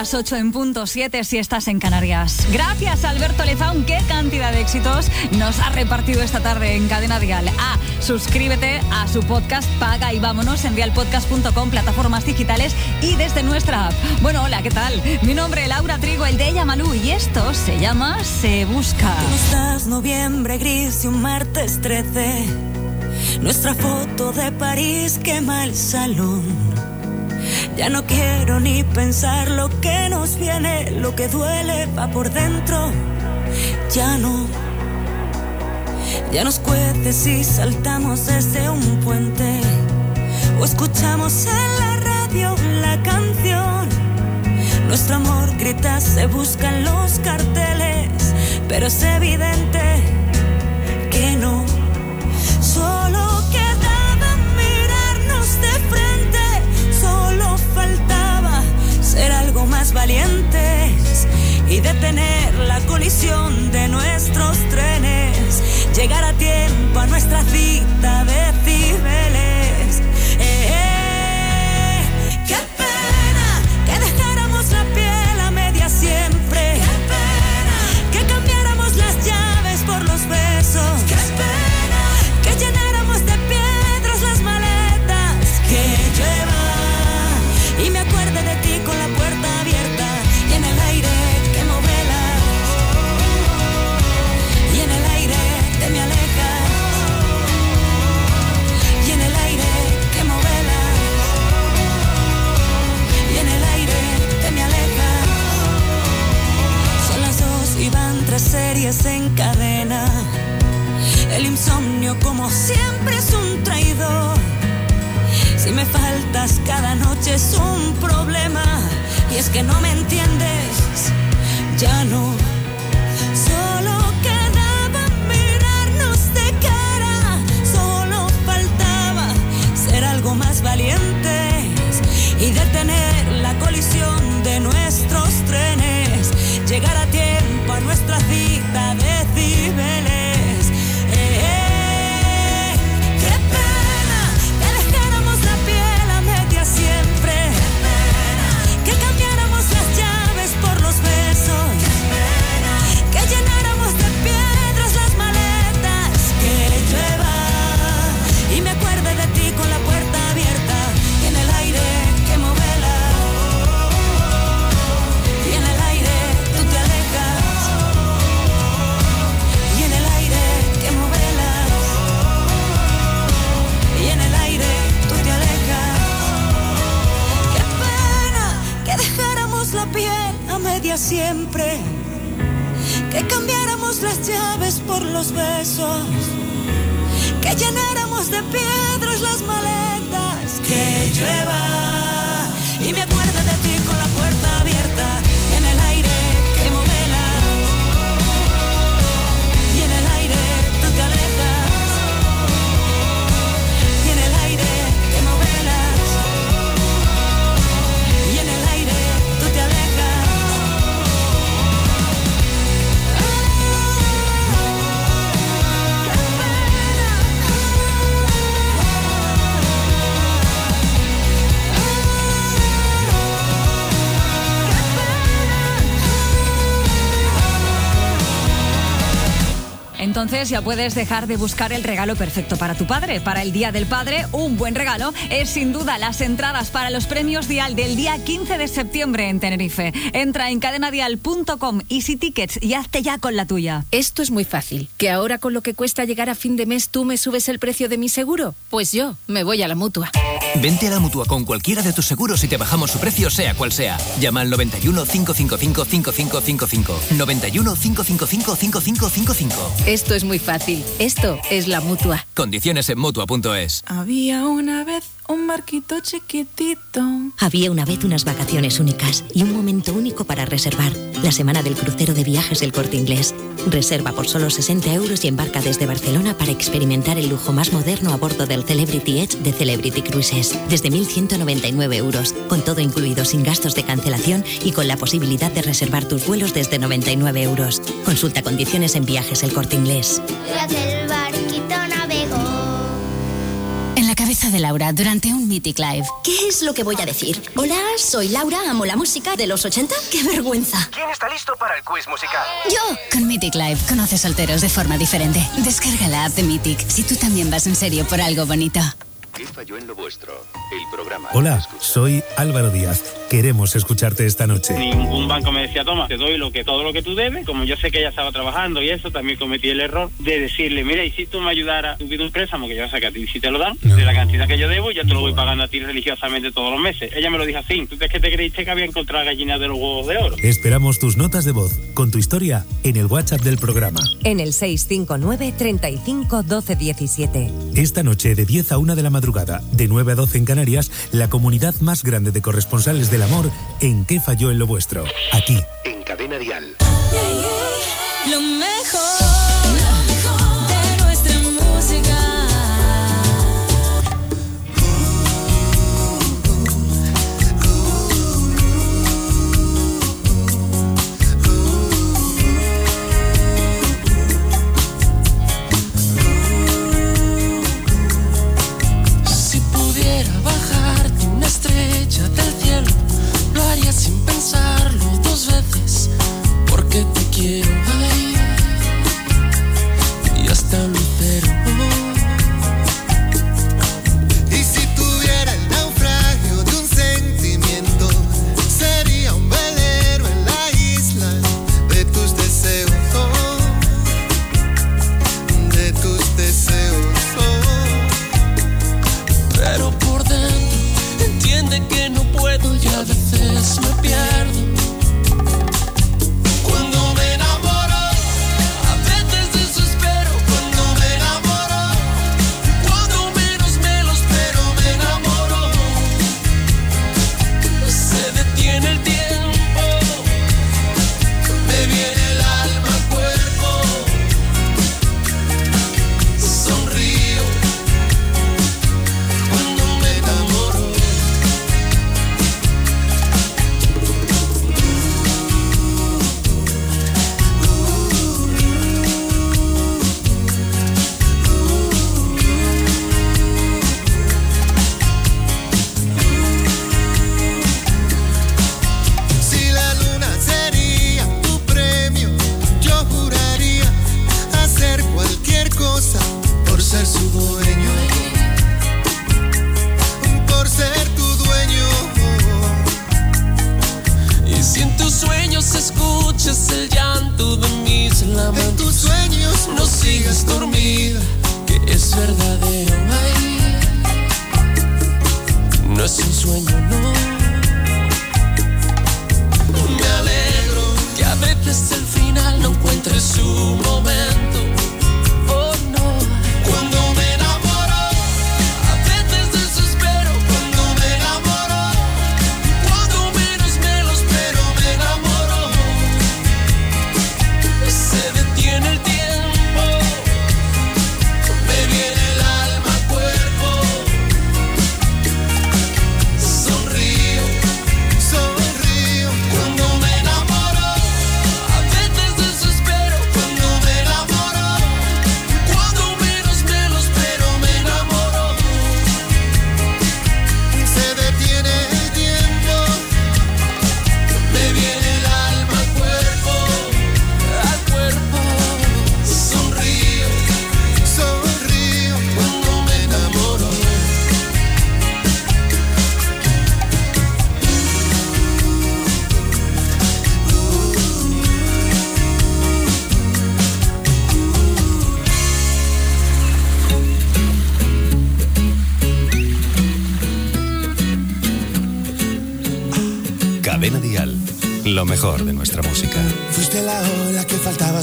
Las 8 en punto 7 si estás en Canarias. Gracias Alberto Lezaun, qué cantidad de éxitos nos ha repartido esta tarde en Cadena Dial. Ah, suscríbete a su podcast Paga y vámonos en dialpodcast.com, plataformas digitales y desde nuestra app. Bueno, hola, ¿qué tal? Mi nombre es Laura Trigo, el de ella y esto se llama Se Busca. ¿Cómo estás? Noviembre gris y un martes 13. Nuestra foto de París quema el salón. Ya no quiero ni pensar lo que nos viene, lo que duele va por dentro. Ya no. Ya nos cuece si saltamos desde un puente o escuchamos en la radio la canción. Nuestro amor grita, se busca en los carteles, pero es evidente que no. Más valientes y detener la colisión de nuestros trenes, llegar a tiempo a nuestra cita de series en cadena. El insomnio como siempre es un traidor. Si me faltas cada noche es un problema. Y es que no me entiendes, ya no. Solo quedaba mirarnos de cara, solo faltaba ser algo más valientes y detener la colisión de nuestros trenes, llegar a tiempo a nuestra cita siempre, que cambiáramos las llaves por los besos, que llenáramos de piedras las maletas, que llueva Entonces ya puedes dejar de buscar el regalo perfecto para tu padre. Para el Día del Padre, un buen regalo es sin duda las entradas para los premios Dial del día 15 de septiembre en Tenerife. Entra en cadenadial.com, Easy Tickets y hazte ya con la tuya. Esto es muy fácil. ¿Que ahora con lo que cuesta llegar a fin de mes tú me subes el precio de mi seguro? Pues yo me voy a la mutua. Vente a la mutua con cualquiera de tus seguros y te bajamos su precio, sea cual sea. Llama al 91 555 5555. 91 555 5555. Esto es muy fácil. Esto es la mutua. Condiciones en mutua.es. Había una vez un barquito chiquitito. Había una vez unas vacaciones únicas y un momento único para reservar. La semana del crucero de viajes del corte inglés. Reserva por solo 60 euros y embarca desde Barcelona para experimentar el lujo más moderno a bordo del Celebrity Edge de Celebrity Cruises. Desde 1.199 euros, con todo incluido sin gastos de cancelación y con la posibilidad de reservar tus vuelos desde 99 euros. Consulta condiciones en viajes el corte inglés. el barquito navegó. En la cabeza de Laura durante un Mythic Live. ¿Qué es lo que voy a decir? Hola, soy Laura, amo la música de los 80. ¡Qué vergüenza! ¿Quién está listo para el quiz musical? ¡Yo! Con Mythic Live conoces solteros de forma diferente. Descarga la app de Mythic si tú también vas en serio por algo bonito. ¿Qué falló en lo vuestro? El programa. Hola, soy Álvaro Díaz. Queremos escucharte esta noche. Ningún banco me decía, toma, te doy lo que todo lo que tú debes. Como yo sé que ella estaba trabajando y eso, también cometí el error de decirle, mira, y si tú me ayudaras, tú pides un préstamo que yo sé que a ti si te lo dan, de la cantidad que yo debo, ya te lo voy pagando a ti religiosamente todos los meses. Ella me lo dijo así. ¿Tú crees que te creíste que había encontrado gallinas de los huevos de oro? Esperamos tus notas de voz con tu historia en el WhatsApp del programa. En el 659 35 12 17. Esta noche de 10 a 1 de la madrugada, de 9 a 12 en Canarias, la comunidad más grande de corresponsales del amor en ¿Qué falló en lo vuestro? Aquí, En Cadena Dial. Lo mejor del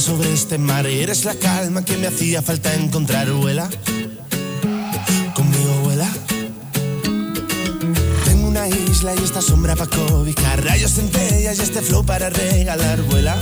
sobre este mar. Eres la calma que me hacía falta encontrar, vuela. Conmigo vuela. Tengo una isla y esta sombra para cobijar. Rayos centellas y este flow para regalar, vuela.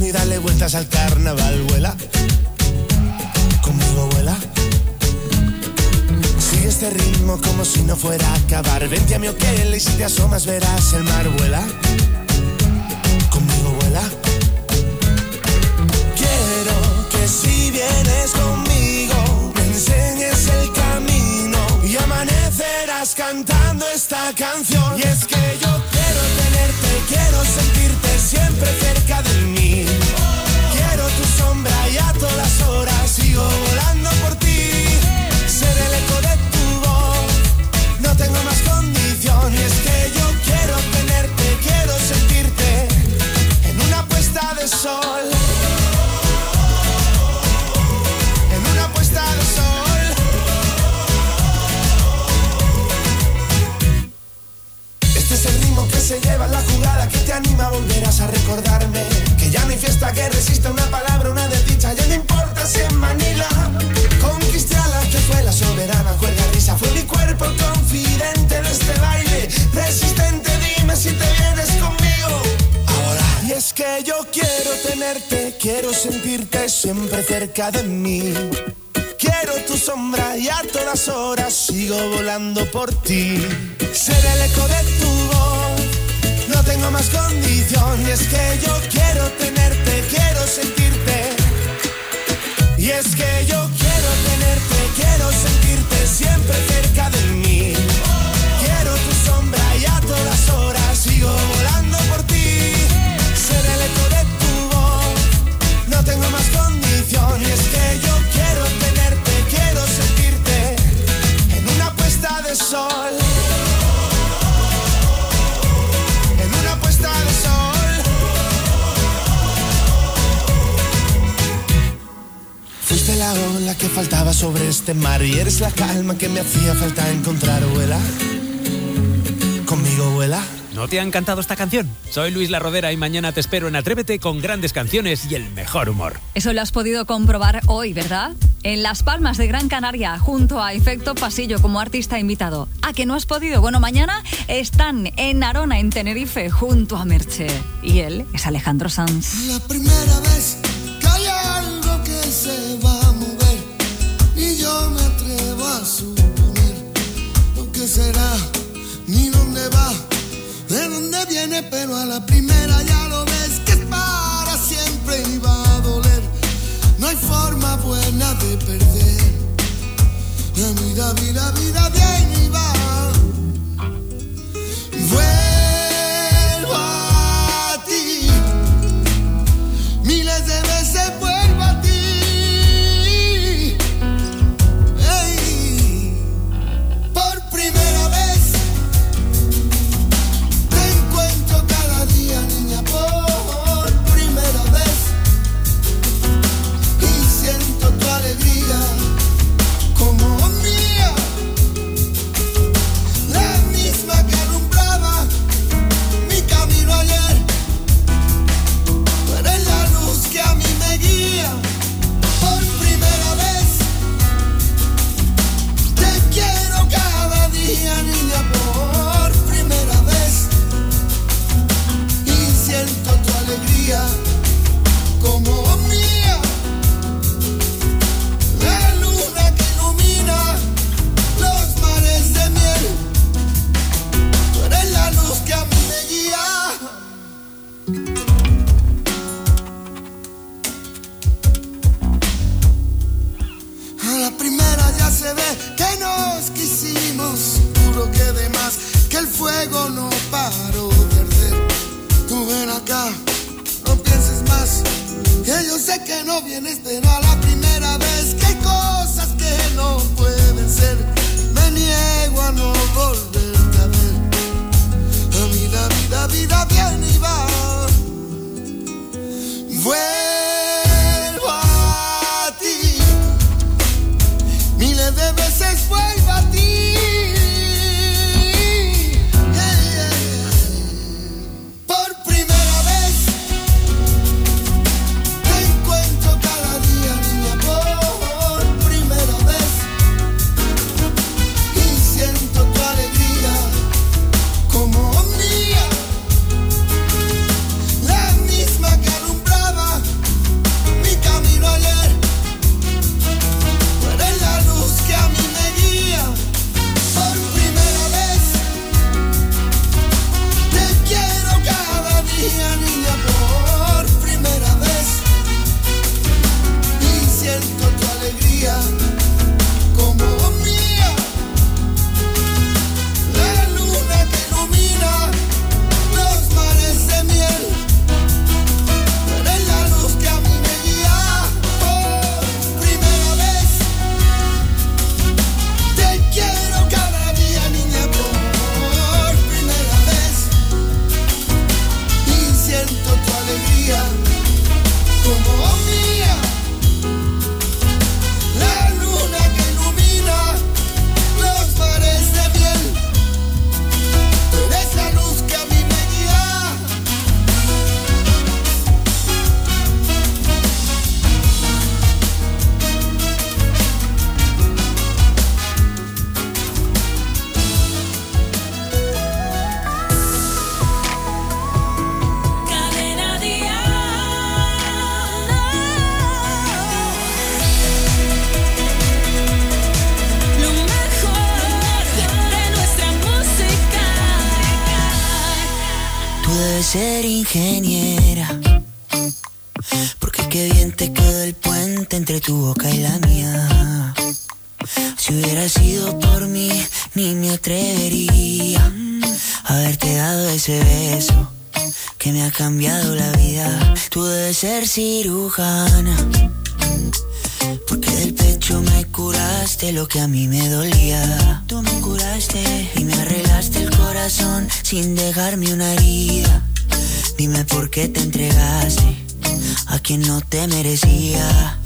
Y dale vueltas al carnaval. Vuela. Conmigo vuela. Sigue este ritmo como si no fuera a acabar. Vente a mi hotel y si te asomas verás el mar. Vuela. Conmigo vuela. Quiero que si vienes conmigo me enseñes el camino y amanecerás cantando esta canción. Y es que anima, volverás a recordarme. Que ya no hay fiesta que resista una palabra, una desdicha, ya no importa si en Manila. Conquisté a la que fue la soberana, cuelga risa, fue mi cuerpo confidente de este baile. Resistente, dime si te vienes conmigo. Ahora. Y es que yo quiero tenerte, quiero sentirte siempre cerca de mí. Quiero tu sombra y a todas horas sigo volando por ti. Ser el eco de tu voz, tengo más condición. Y es que yo quiero tenerte, quiero sentirte. Y es que yo quiero tenerte, quiero sentirte siempre cerca de mí. Quiero tu sombra y a todas horas sigo volando por ti. Ser el eco de tu voz, no tengo más condición. Y es que yo la ola que faltaba sobre este mar y eres la calma que me hacía falta encontrar. Vuela, conmigo vuela. ¿No te ha encantado esta canción? Soy Luis La Rodera y mañana te espero en Atrévete con grandes canciones y el mejor humor. Eso lo has podido comprobar hoy, ¿verdad? En Las Palmas de Gran Canaria, junto a Efecto Pasillo como artista invitado. ¿A que no has podido? Bueno, mañana están en Arona, en Tenerife, junto a Merche. Y él es Alejandro Sanz. La primera vez ni dónde va, de dónde viene, pero a la primera ya lo ves que es para siempre y va a doler. No hay forma buena de perder. La vida, vida, vida viene y va. no paro de arder. Tú ven acá, no pienses más. Que yo sé que no vienes, pero a la primera vez que hay cosas que no pueden ser. Me niego a no volverte a ver. A mí la vida, vida viene y va. Bueno, cirujana. Porque del pecho me curaste lo que a mí me dolía. Tú me curaste y me arreglaste el corazón sin dejarme una herida. Dime por qué te entregaste a quien no te merecía.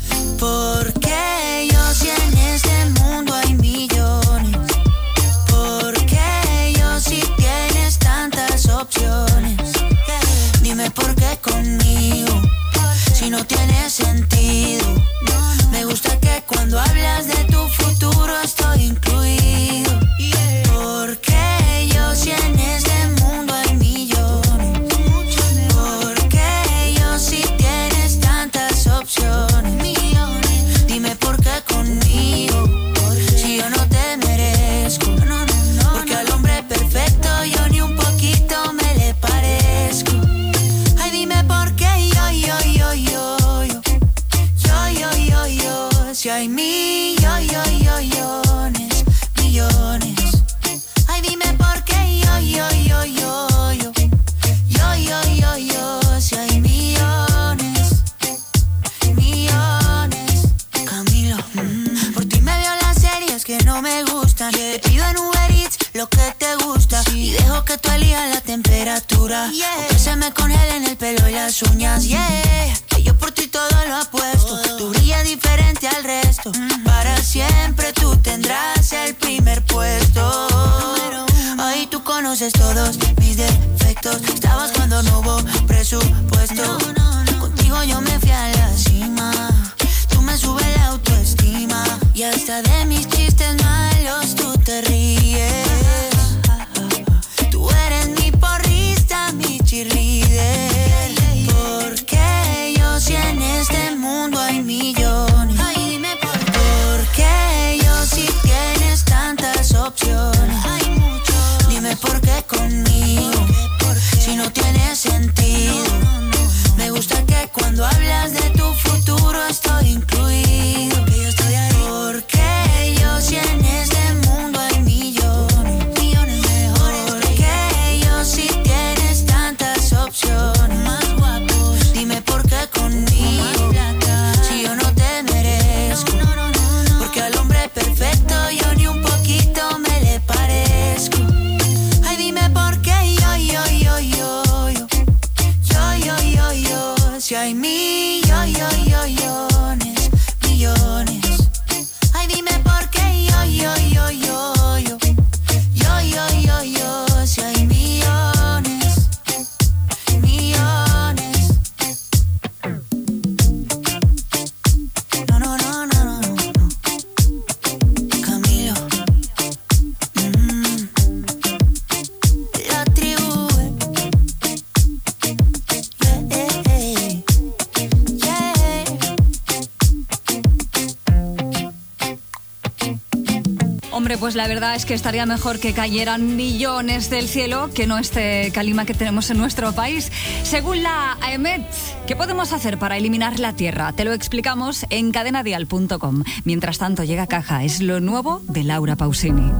Que estaría mejor que cayeran millones del cielo que no este calima que tenemos en nuestro país. Según la AEMET, ¿qué podemos hacer para eliminar la Tierra? Te lo explicamos en cadenadial.com. Mientras tanto, llega Caja, es lo nuevo de Laura Pausini.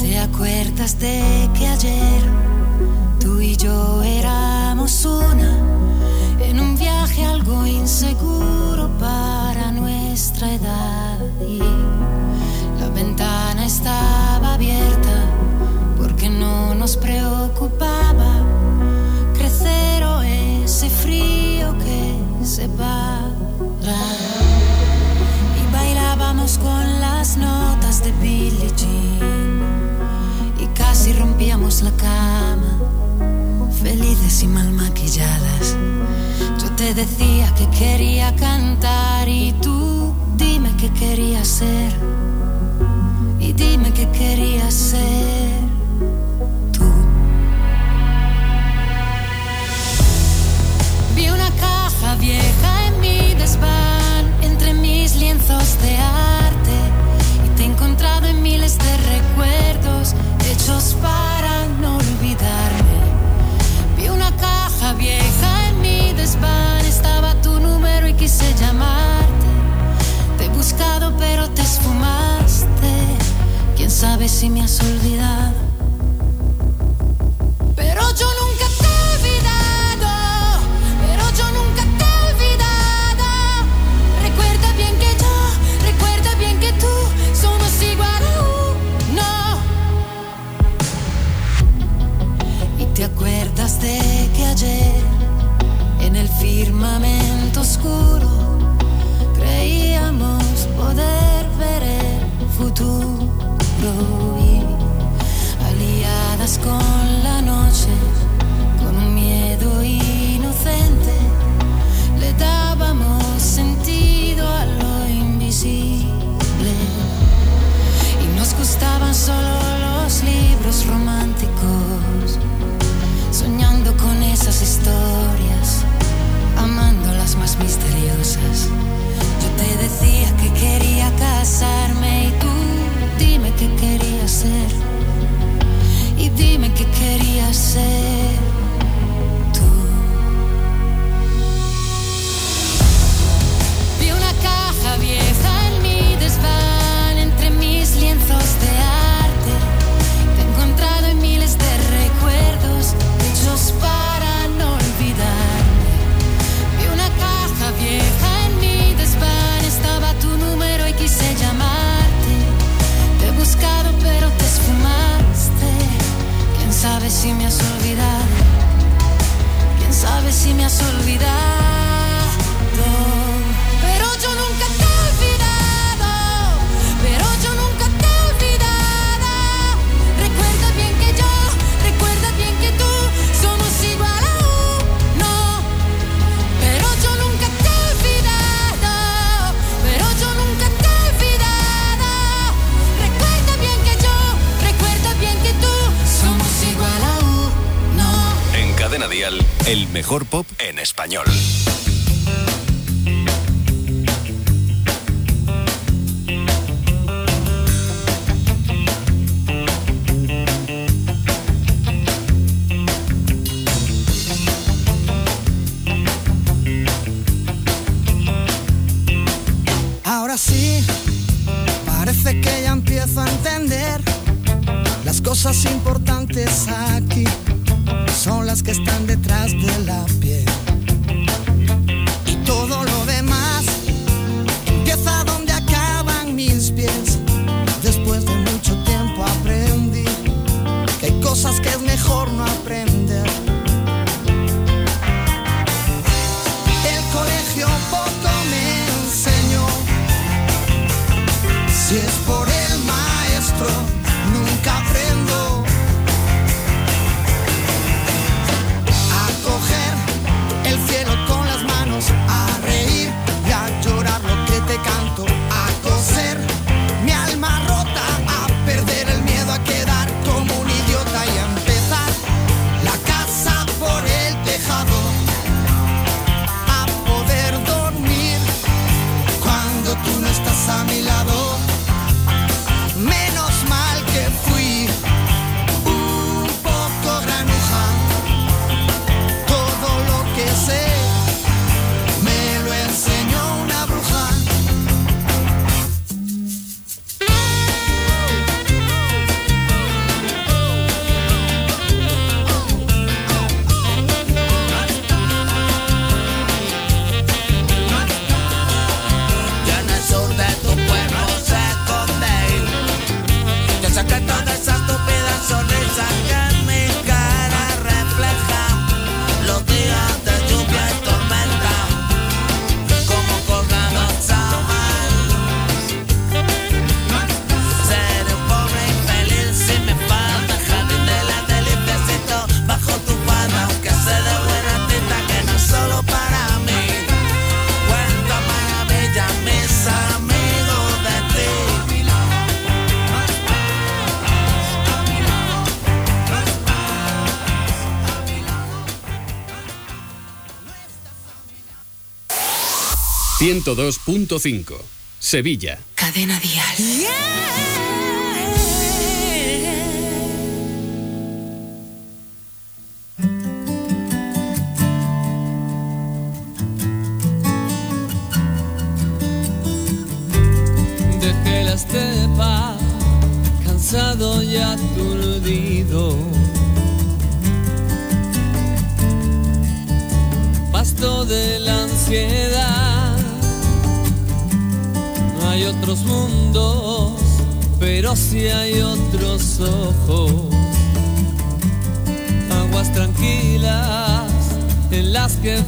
¿Te acuerdas de que ayer tú y yo éramos una en un viaje algo inseguro para nuestra edad? La ventana estaba porque no nos preocupaba crecer o ese frío que separa. Y bailábamos con las notas de Billie Jean y casi rompíamos la cama, felices y mal maquilladas. Yo te decía que quería cantar y tú dime qué querías ser. Dime qué querías ser tú. Vi una caja vieja en mi desván, entre mis lienzos de arte. Y te he encontrado en miles de recuerdos hechos para no olvidarme. Vi una caja vieja en mi desván, estaba tu número y quise llamarte. Te he buscado pero. Quién sabe si me has olvidado. Con la noche, con un miedo inocente, le dábamos sentido a lo invisible y nos gustaban solo los libros románticos, soñando con esas historias, amando las más misteriosas. Yo te decía que quería casarme y tú dime qué querías ser. Y dime qué querías ser tú. Vi una caja vieja en mi desván, entre mis lienzos de arte. Te he encontrado en miles de recuerdos hechos para Quién sabe si me has olvidado. Quién sabe si me has olvidado. El mejor pop en español. 102.5. Sevilla. Cadena Dial. Dejé sí hay otros ojos. Aguas tranquilas en las que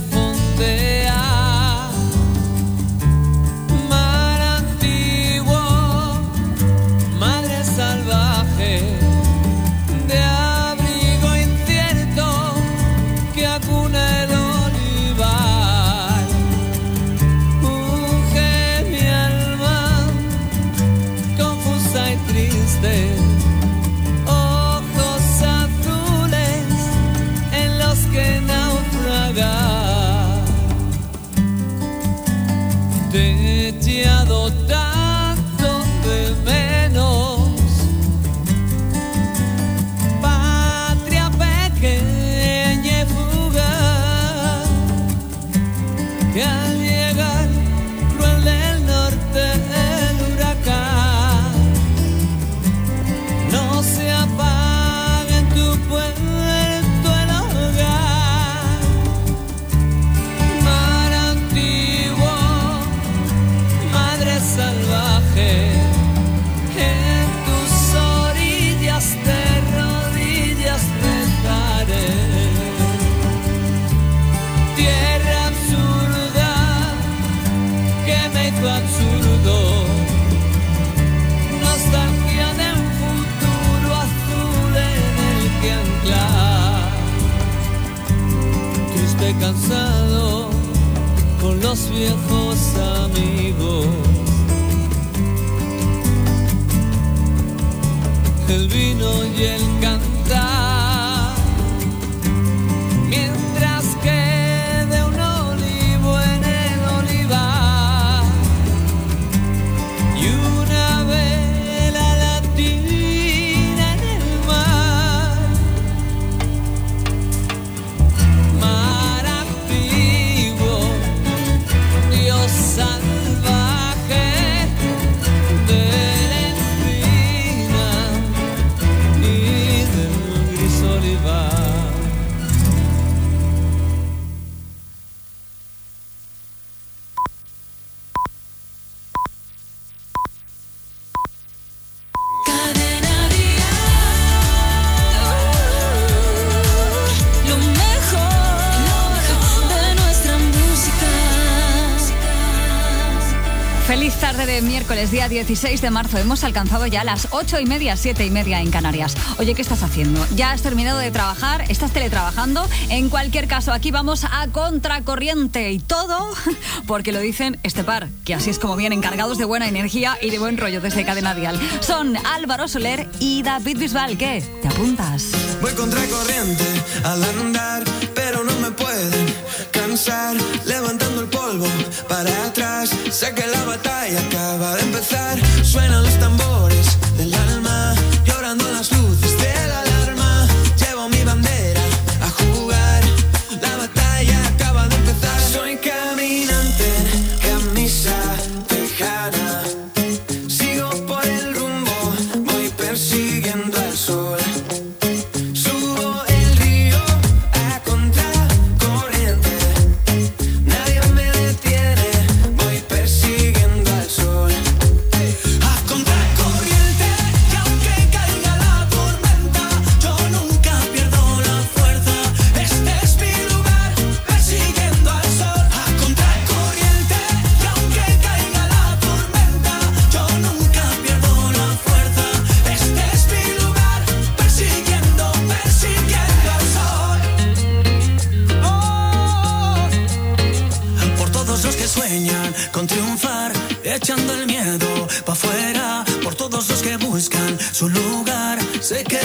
hizo absurdo. Nostalgia de un futuro azul en el que anclar. Triste cansado con los viejos amigos. El vino y el cantar. 16 de marzo. Hemos alcanzado ya las 8 y media, 7 y media en Canarias. Oye, ¿qué estás haciendo? ¿Ya has terminado de trabajar? ¿Estás teletrabajando? En cualquier caso, aquí vamos a contracorriente y todo porque lo dicen este par, que así es como vienen cargados de buena energía y de buen rollo desde Cadena Dial. Son Álvaro Soler y David Bisbal. ¿Qué? ¿Te apuntas? Voy contracorriente al andar, pero no me pueden cansar. Levantando polvo para atrás, sé que la batalla acaba de empezar. Suenan los tambores del alma, su lugar, sé que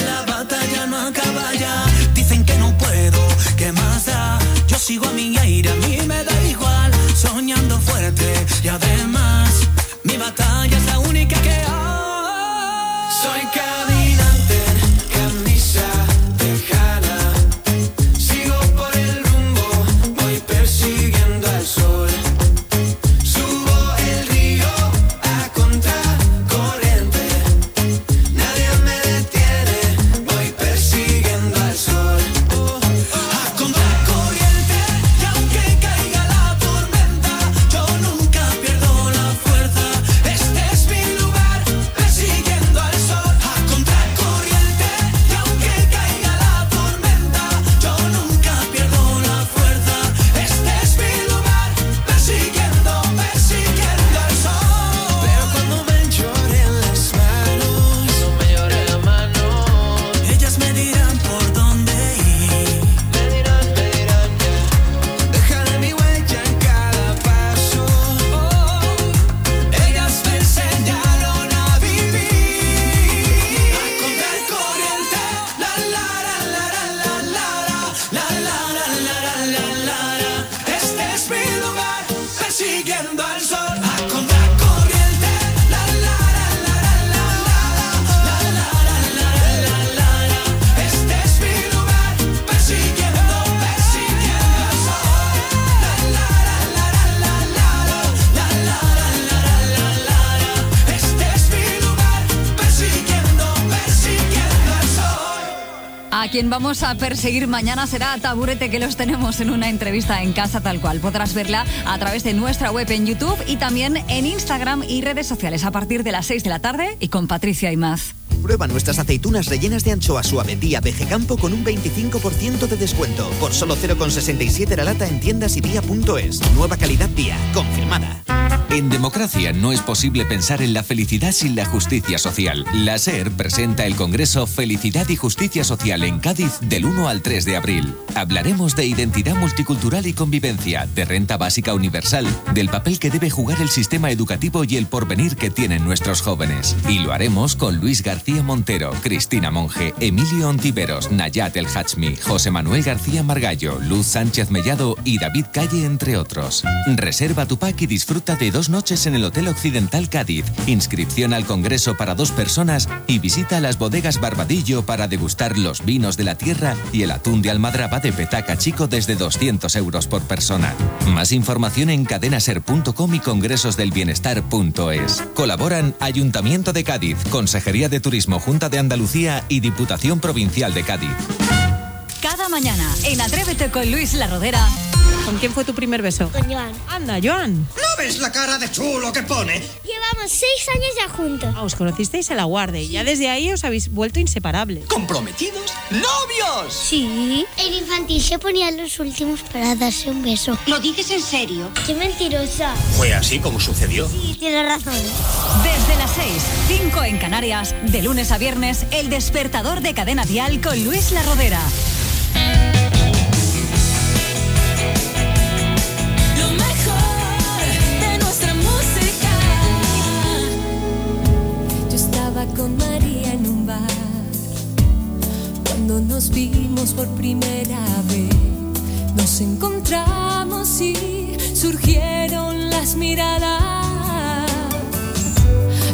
vamos a perseguir mañana será Taburete, que los tenemos en una entrevista en casa tal cual. Podrás verla a través de nuestra web en YouTube y también en Instagram y redes sociales a partir de las 6 de la tarde y con Patricia más. Prueba nuestras aceitunas rellenas de anchoa suave día Veje Campo con un 25% de descuento. Por solo 0,67 la lata en tiendas y día.es. Nueva calidad día. Confirmada. En democracia no es posible pensar en la felicidad sin la justicia social. La SER presenta el Congreso Felicidad y Justicia Social en Cádiz del 1 al 3 de abril. Hablaremos de identidad multicultural y convivencia, de renta básica universal, del papel que debe jugar el sistema educativo y el porvenir que tienen nuestros jóvenes. Y lo haremos con Luis García Montero, Cristina Monge, Emilio Ontiveros, Nayat El Hachmi, José Manuel García Margallo, Luz Sánchez Mellado y David Calle, entre otros. Reserva tu pack y disfruta de dos noches en el Hotel Occidental Cádiz, inscripción al Congreso para dos personas y visita las bodegas Barbadillo para degustar los vinos de la tierra y el atún de almadraba de petaca chico desde 200 euros por persona. Más información en cadenaser.com y congresosdelbienestar.es. Colaboran Ayuntamiento de Cádiz, Consejería de Turismo, Junta de Andalucía y Diputación Provincial de Cádiz. Cada mañana en Atrévete con Luis La Rodera. ¿Con quién fue tu primer beso? Con Joan. Anda, Joan. ¿No ves la cara de chulo que pone? Llevamos seis años ya juntos. Ah, os conocisteis en la guardia y ya desde ahí os habéis vuelto inseparables. ¿Comprometidos? ¡Novios! Sí. En infantil se ponían los últimos para darse un beso. ¿Lo dices en serio? ¡Qué mentirosa! Fue así como sucedió. Sí, tienes razón. Desde las 6, 5 en Canarias, de lunes a viernes, el despertador de cadena dial con Luis La Rodera. Nos vimos por primera vez. Nos encontramos y surgieron las miradas.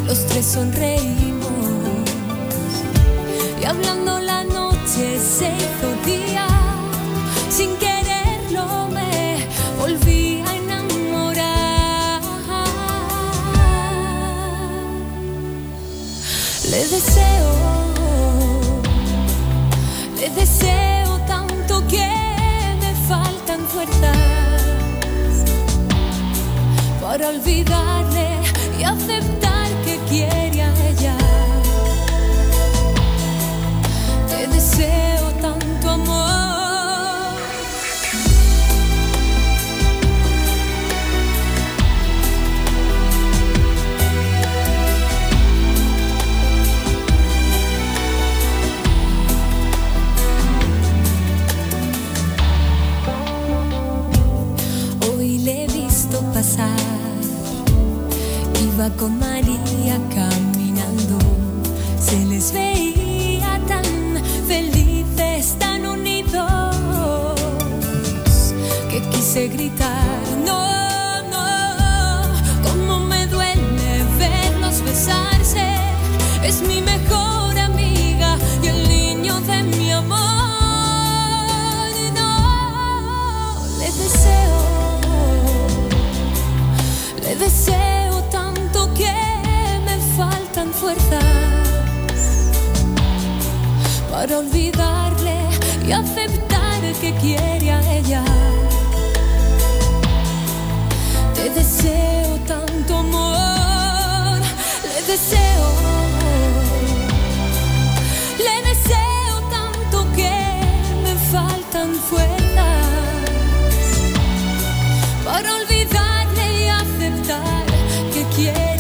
Los tres sonreímos y hablando la noche se hizo día. Sin quererlo me volví a enamorar. Le deseo, le deseo tanto que me faltan fuerzas para olvidarle ακόμα para olvidarle y aceptar que quiere a ella. Te deseo tanto amor, le deseo, le deseo tanto que me faltan fuerzas para olvidarle y aceptar que quiere.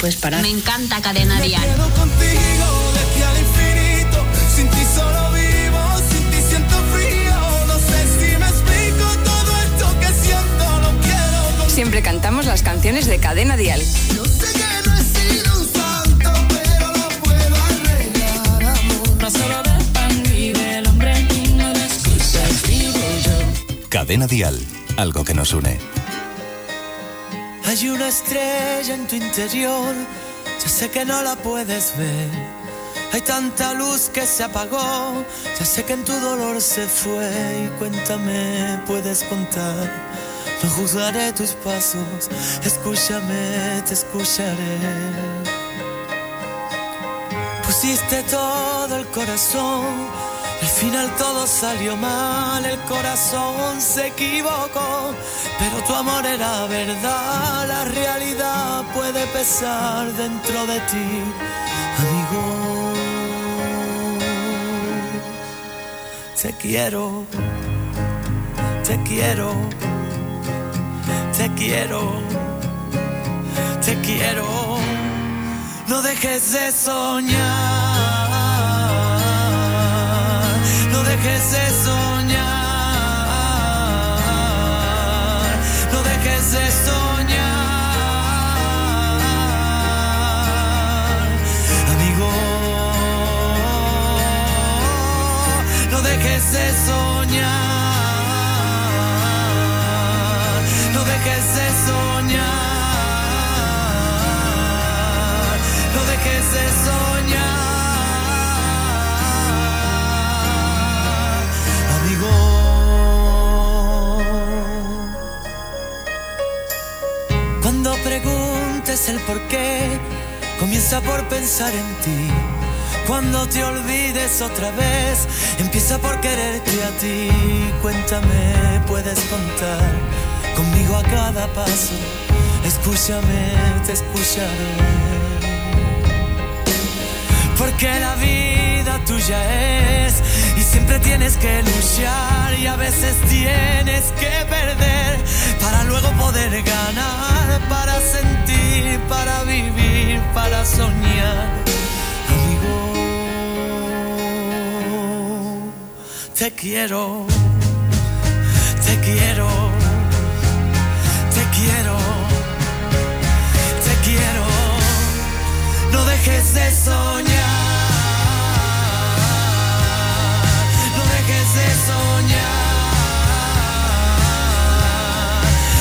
Puedes parar. Me encanta Cadena Me Dial. quedo contigo de aquí al infinito. Sin ti solo vivo, sin ti siento frío. No sé si me explico todo esto que siento. No quiero Siempre cantamos las canciones de Cadena Dial. Yo sé que no he sido un santo, pero lo puedo arreglar, amor. No solo de pan vive el hombre y no de excusas vivo yo. Cadena Dial, algo que nos une. Hay una estrella en tu interior, ya sé que no la puedes ver. Hay tanta luz que se apagó, ya sé que en tu dolor se fue. Y cuéntame, puedes contar. No juzgaré tus pasos, escúchame, te escucharé. Pusiste todo el corazón, al final todo salió mal, el corazón se equivocó, pero tu amor era verdad, la realidad puede pesar dentro de ti, amigo. Te quiero, te quiero, te quiero, te quiero. No dejes de soñar, no dejes de soñar, dejes de soñar, no dejes de soñar. No dejes de soñar, amigo. Cuando preguntes el por qué, comienza por pensar en ti. Cuando te olvides otra vez, empieza por quererte a ti. Cuéntame, puedes contar conmigo a cada paso. Escúchame, te escucharé. Porque la vida tuya es y siempre tienes que luchar y a veces tienes que perder para luego poder ganar, para sentir, para vivir, para soñar. Te quiero, te quiero, te quiero, te quiero. No dejes de soñar. No dejes de soñar.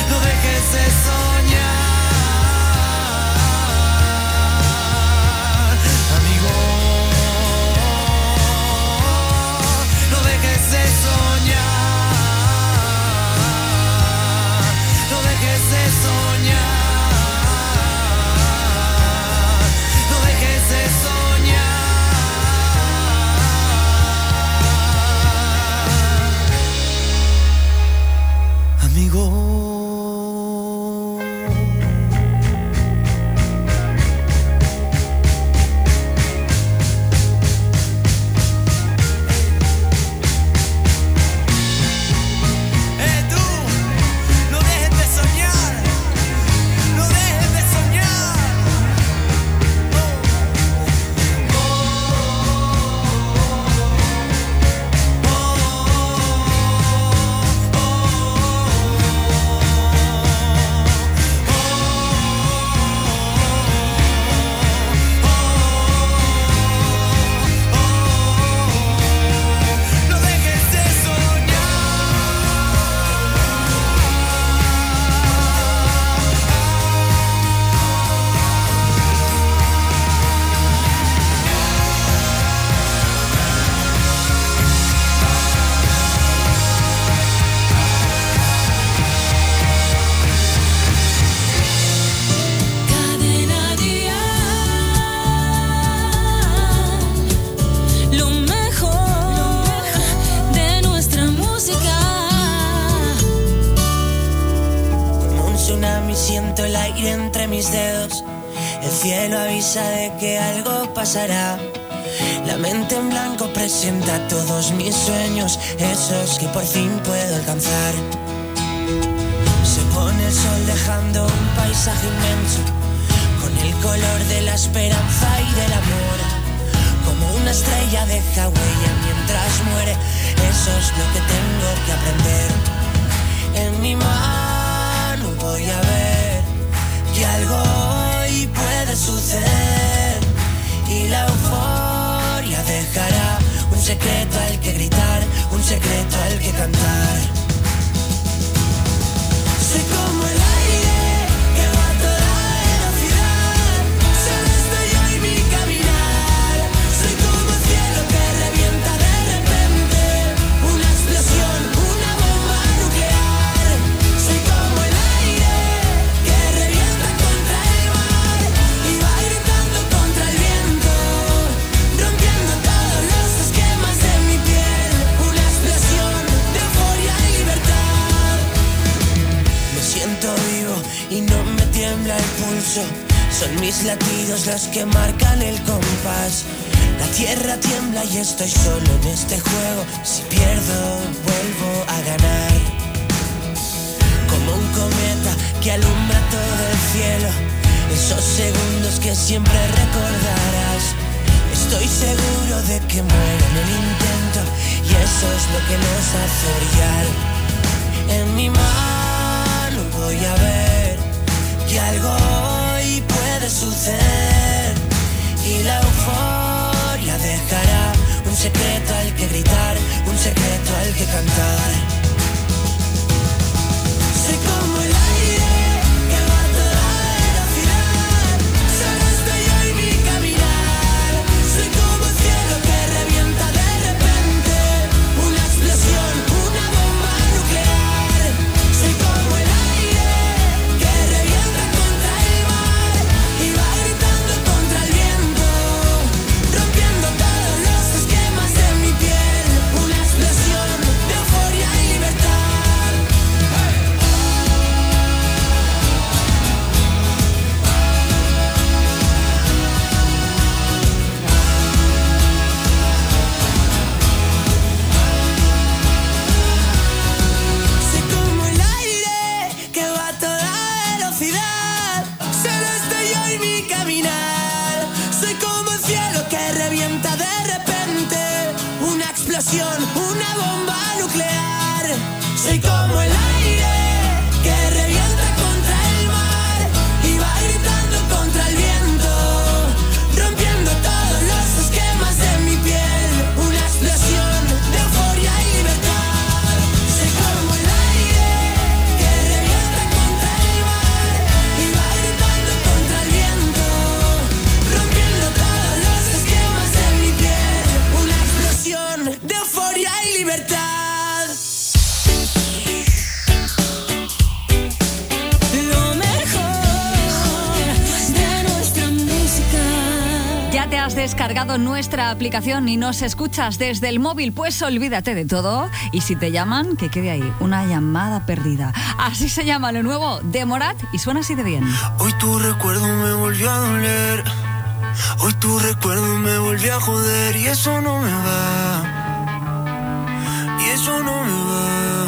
No dejes de soñar. Tsunami siento el aire entre mis dedos. El cielo avisa de que algo pasará. La mente en blanco presenta todos mis sueños, esos que por fin puedo alcanzar. Se pone el sol dejando un paisaje inmenso. con el color de la esperanza y del amor. Como una estrella deja huella mientras muere, eso es lo que tengo que aprender. En mi mano voy a ver que algo hoy puede suceder y la euforia dejará un secreto al que gritar, un secreto al que cantar. Soy como el aire Son mis latidos los que marcan el compás. La tierra tiembla y estoy solo en este juego. Si pierdo, vuelvo a ganar. Como un cometa que alumbra todo el cielo. Esos segundos que siempre recordarás. Estoy seguro de que muero en el intento. Y eso es lo que nos hace brillar. En mi mano voy a ver que algo suceder y la euforia dejará un secreto al que gritar, un secreto al que cantar. Descargado nuestra aplicación y nos escuchas desde el móvil? Pues olvídate de todo. Y si te llaman, que quede ahí, una llamada perdida. Así se llama lo nuevo de Morat y suena así de bien. Hoy tu recuerdo me volvió a doler. Hoy tu recuerdo me volvió a joder y eso no me va. Y eso no me va.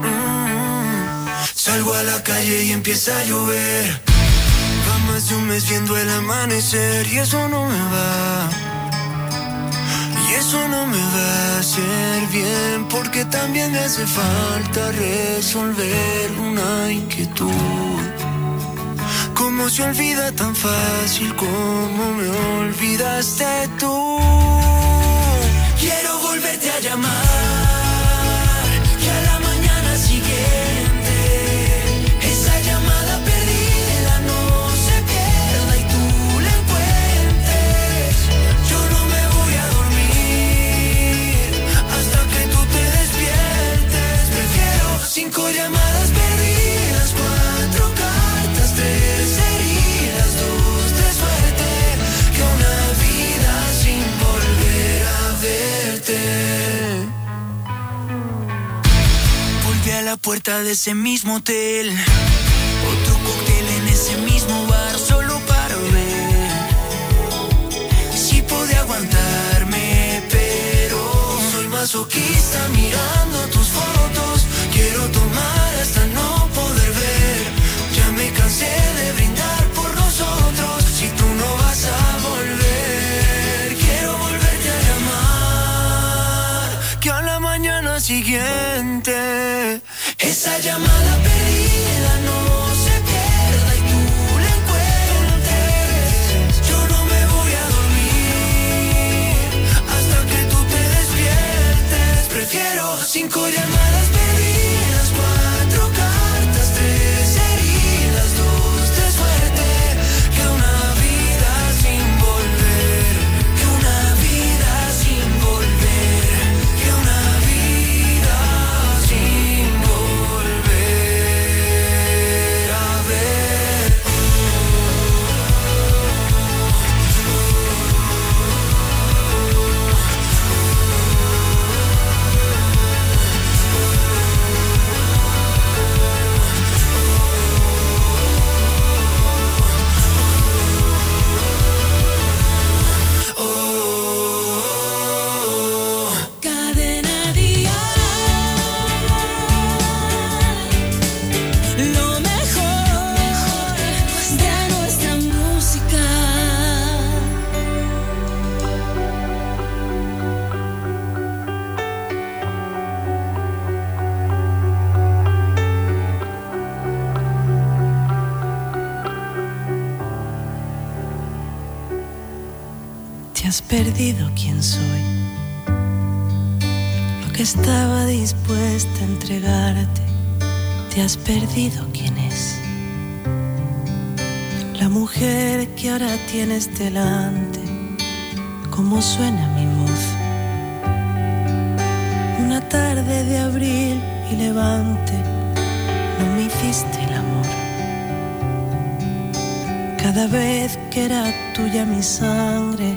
Mm. Salgo a la calle y empieza a llover. De un mes viendo el amanecer y eso no me va. Y eso no me va a hacer bien porque también me hace falta resolver una inquietud. ¿Cómo se olvida tan fácil como me olvidaste tú? Quiero volverte a llamar puerta de ese mismo hotel. Otro cóctel en ese mismo bar, solo para ver si pude aguantarme, pero soy masoquista mirando tus fotos. Quiero tomar hasta no poder ver. Ya me cansé de brindar por nosotros. Si tú no vas a volver, quiero volverte a llamar. Que a la mañana siguiente esa llamada perdida delante. Cómo suena mi voz. Una tarde de abril y levante, no me hiciste el amor. Cada vez que era tuya mi sangre,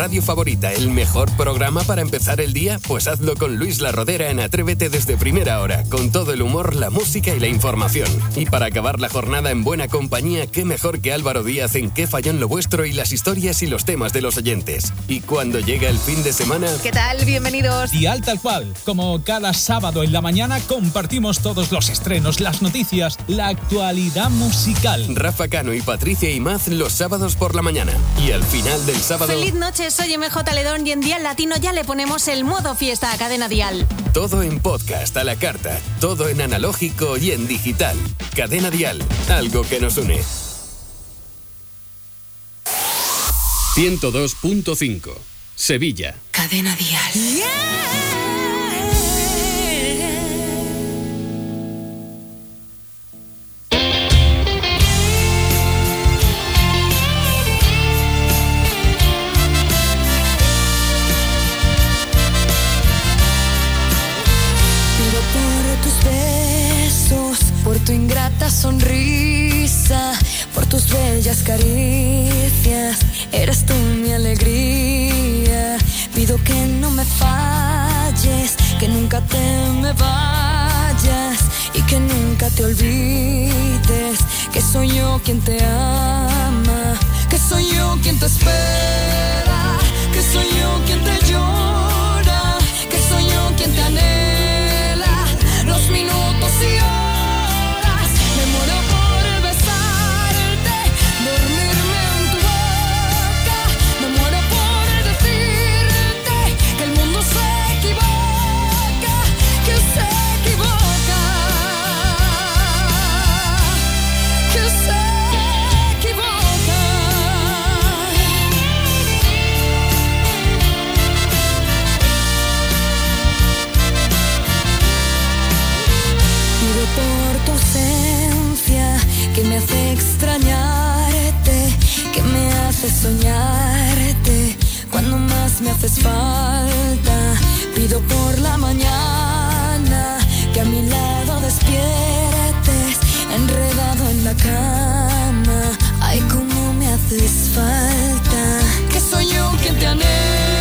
radio favorita? ¿El mejor programa para empezar el día? Pues hazlo con Luis La Rodera en Atrévete desde primera hora, con todo el humor, la música y la información. Y para acabar la jornada en buena compañía, qué mejor que Álvaro Díaz en Qué fallón lo vuestro y las historias y los temas de los oyentes. Y cuando llega el fin de semana, ¿Qué tal? Bienvenidos. Y al tal cual, como cada sábado en la mañana compartimos todos los estrenos, las noticias, la actualidad musical. Rafa Cano y Patricia Imaz los sábados por la mañana. Y al final del sábado, Feliz noche, soy MJ Ledón y en Dial Latino ya le ponemos el modo fiesta a cadena Dial. todo en podcast a la carta, todo en analógico y en digital. Cadena Dial, algo que nos une. 102.5. Sevilla. Cadena Dial. Pido caricias. Eres tú mi alegría. Pido que no me falles, que nunca te me vayas y que nunca te olvides que soy yo quien te ama, que soy yo quien te espera, haces falta. Pido por la mañana que a mi lado despiertes, enredado en la cama. Ay, cómo me haces falta. Que soy yo quien te anhela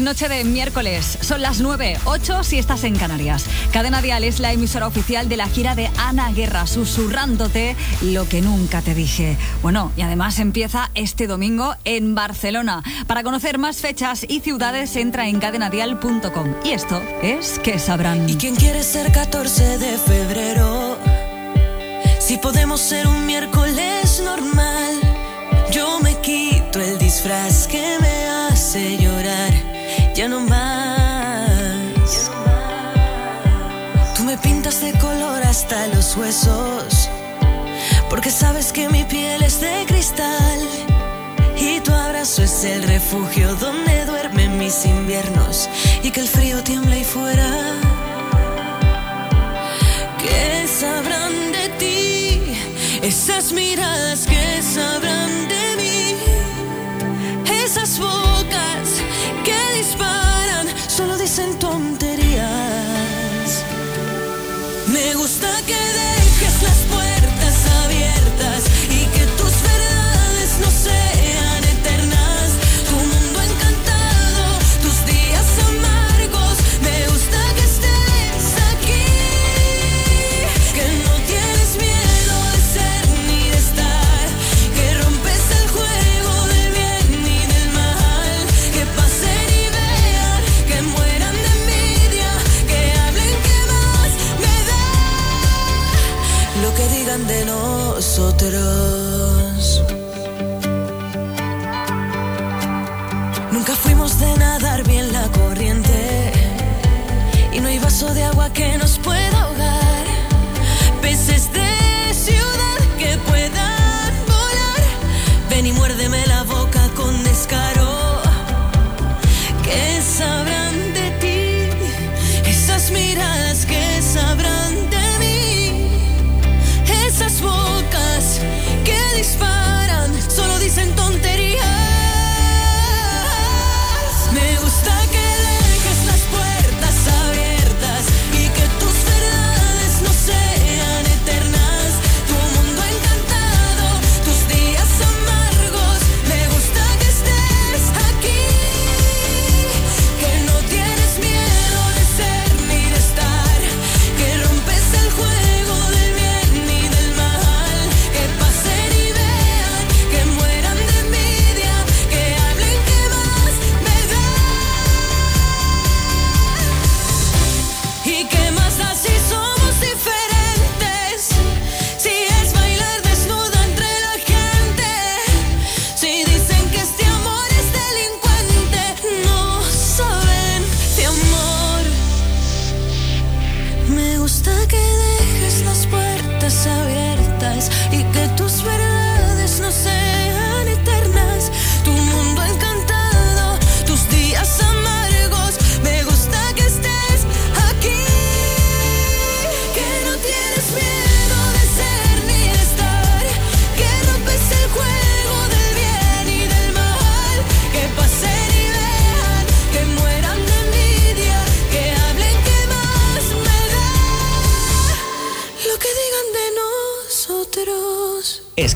Noche de miércoles. Son las 9, 8 si estás en Canarias. Cadena Dial es la emisora oficial de la gira de Ana Guerra, susurrándote lo que nunca te dije. Bueno, y además empieza este domingo en Barcelona. Para conocer más fechas y ciudades, entra en cadenadial.com. Y esto es que sabrán. ¿Y quién quiere ser 14 de febrero? Si podemos ser un miércoles normal, yo me quito el disfraz que me hace llorar. Ya no más. Tú me pintas de color hasta los huesos, porque sabes que mi piel es de cristal. Y tu abrazo es el refugio donde duermen mis inviernos y que el frío tiembla ahí fuera. ¿Qué sabrán de ti? Esas miradas que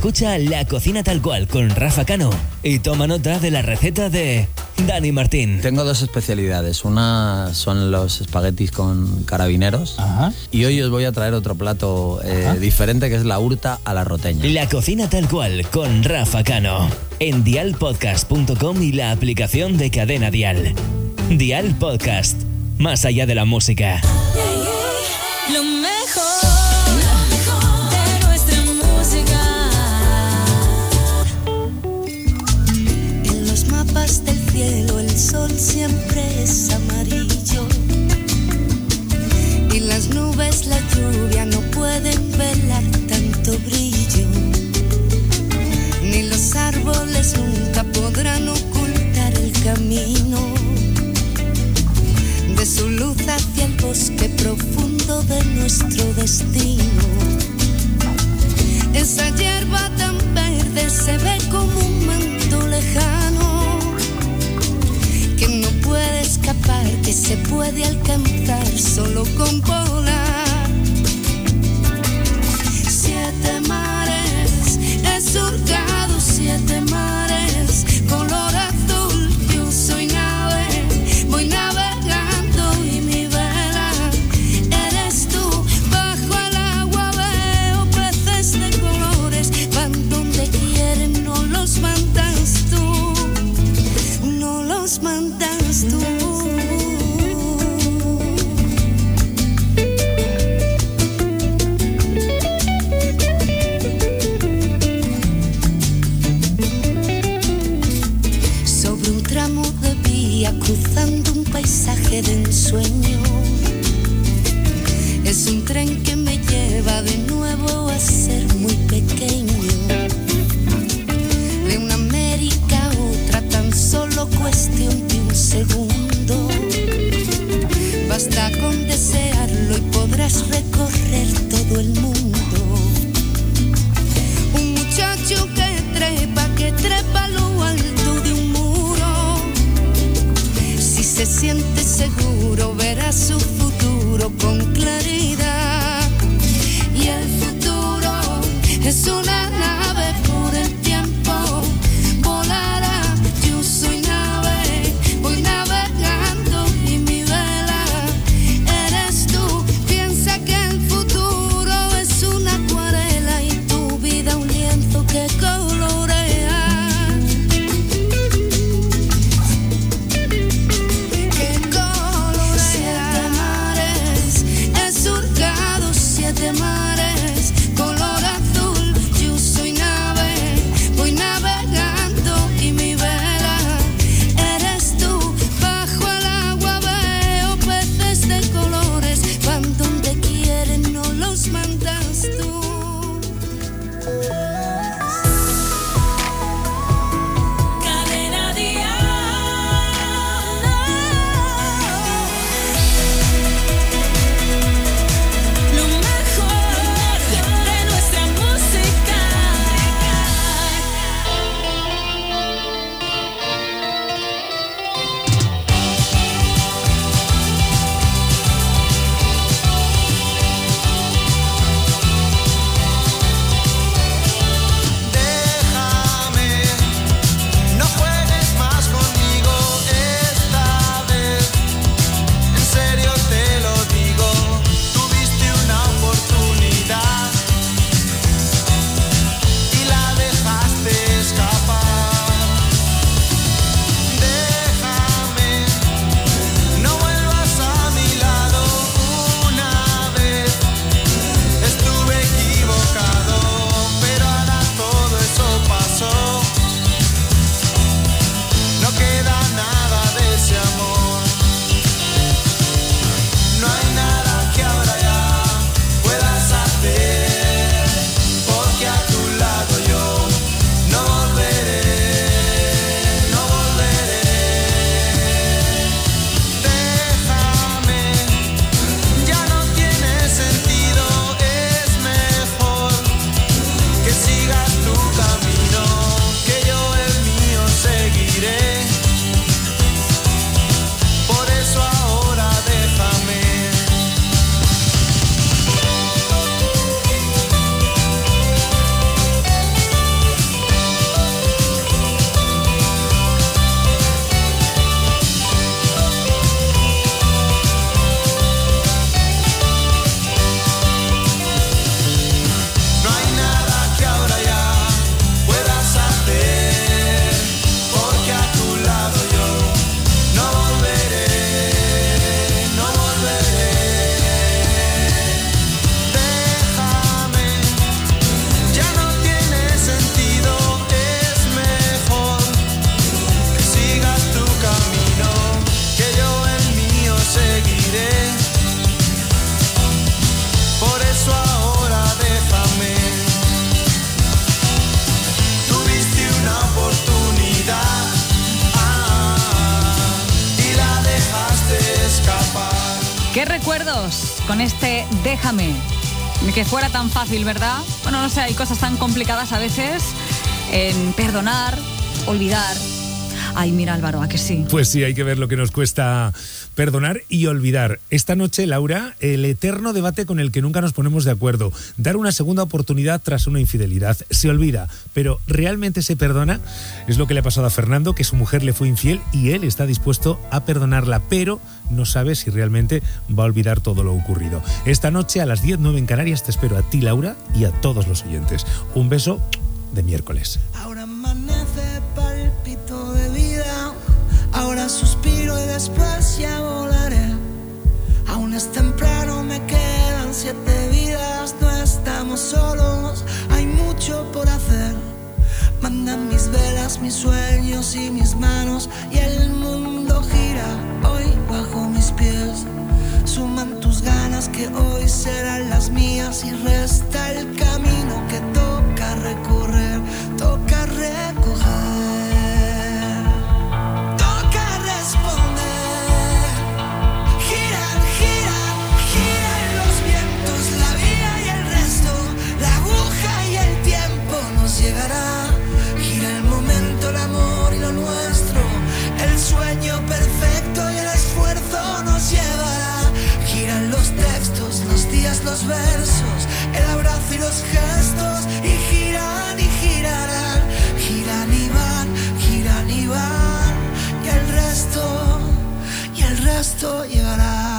Escucha La Cocina Tal Cual con Rafa Cano y toma nota de la receta de Dani Martín. Tengo dos especialidades. Una son los espaguetis con carabineros. Y hoy os voy a traer otro plato eh, diferente que es la hurta a la roteña. La Cocina Tal Cual con Rafa Cano en dialpodcast.com y la aplicación de Cadena Dial. Dial Podcast, más allá de la música. El sol siempre es amarillo. Y las nubes, la lluvia no pueden velar tanto brillo. Ni los árboles nunca podrán ocultar el camino de su luz hacia el bosque profundo de nuestro destino. Esa hierba tan verde se ve puede escapar, que se puede alcanzar solo con volar. Siete mares, he surcado déjame. Que fuera tan fácil, ¿verdad? Bueno, no sé, hay cosas tan complicadas a veces en perdonar, olvidar. Ay, mira Álvaro, a que sí. Pues sí, hay que ver lo que nos cuesta perdonar y olvidar. Esta noche, Laura, el eterno debate con el que nunca nos ponemos de acuerdo. Dar una segunda oportunidad tras una infidelidad. Se olvida, pero ¿realmente se perdona? Es lo que le ha pasado a Fernando, que su mujer le fue infiel y él está dispuesto a perdonarla, pero no sabes si realmente va a olvidar todo lo ocurrido. Esta noche a las 10, 9 en Canarias te espero a ti, Laura, y a todos los oyentes. Un beso de miércoles. 言ストやら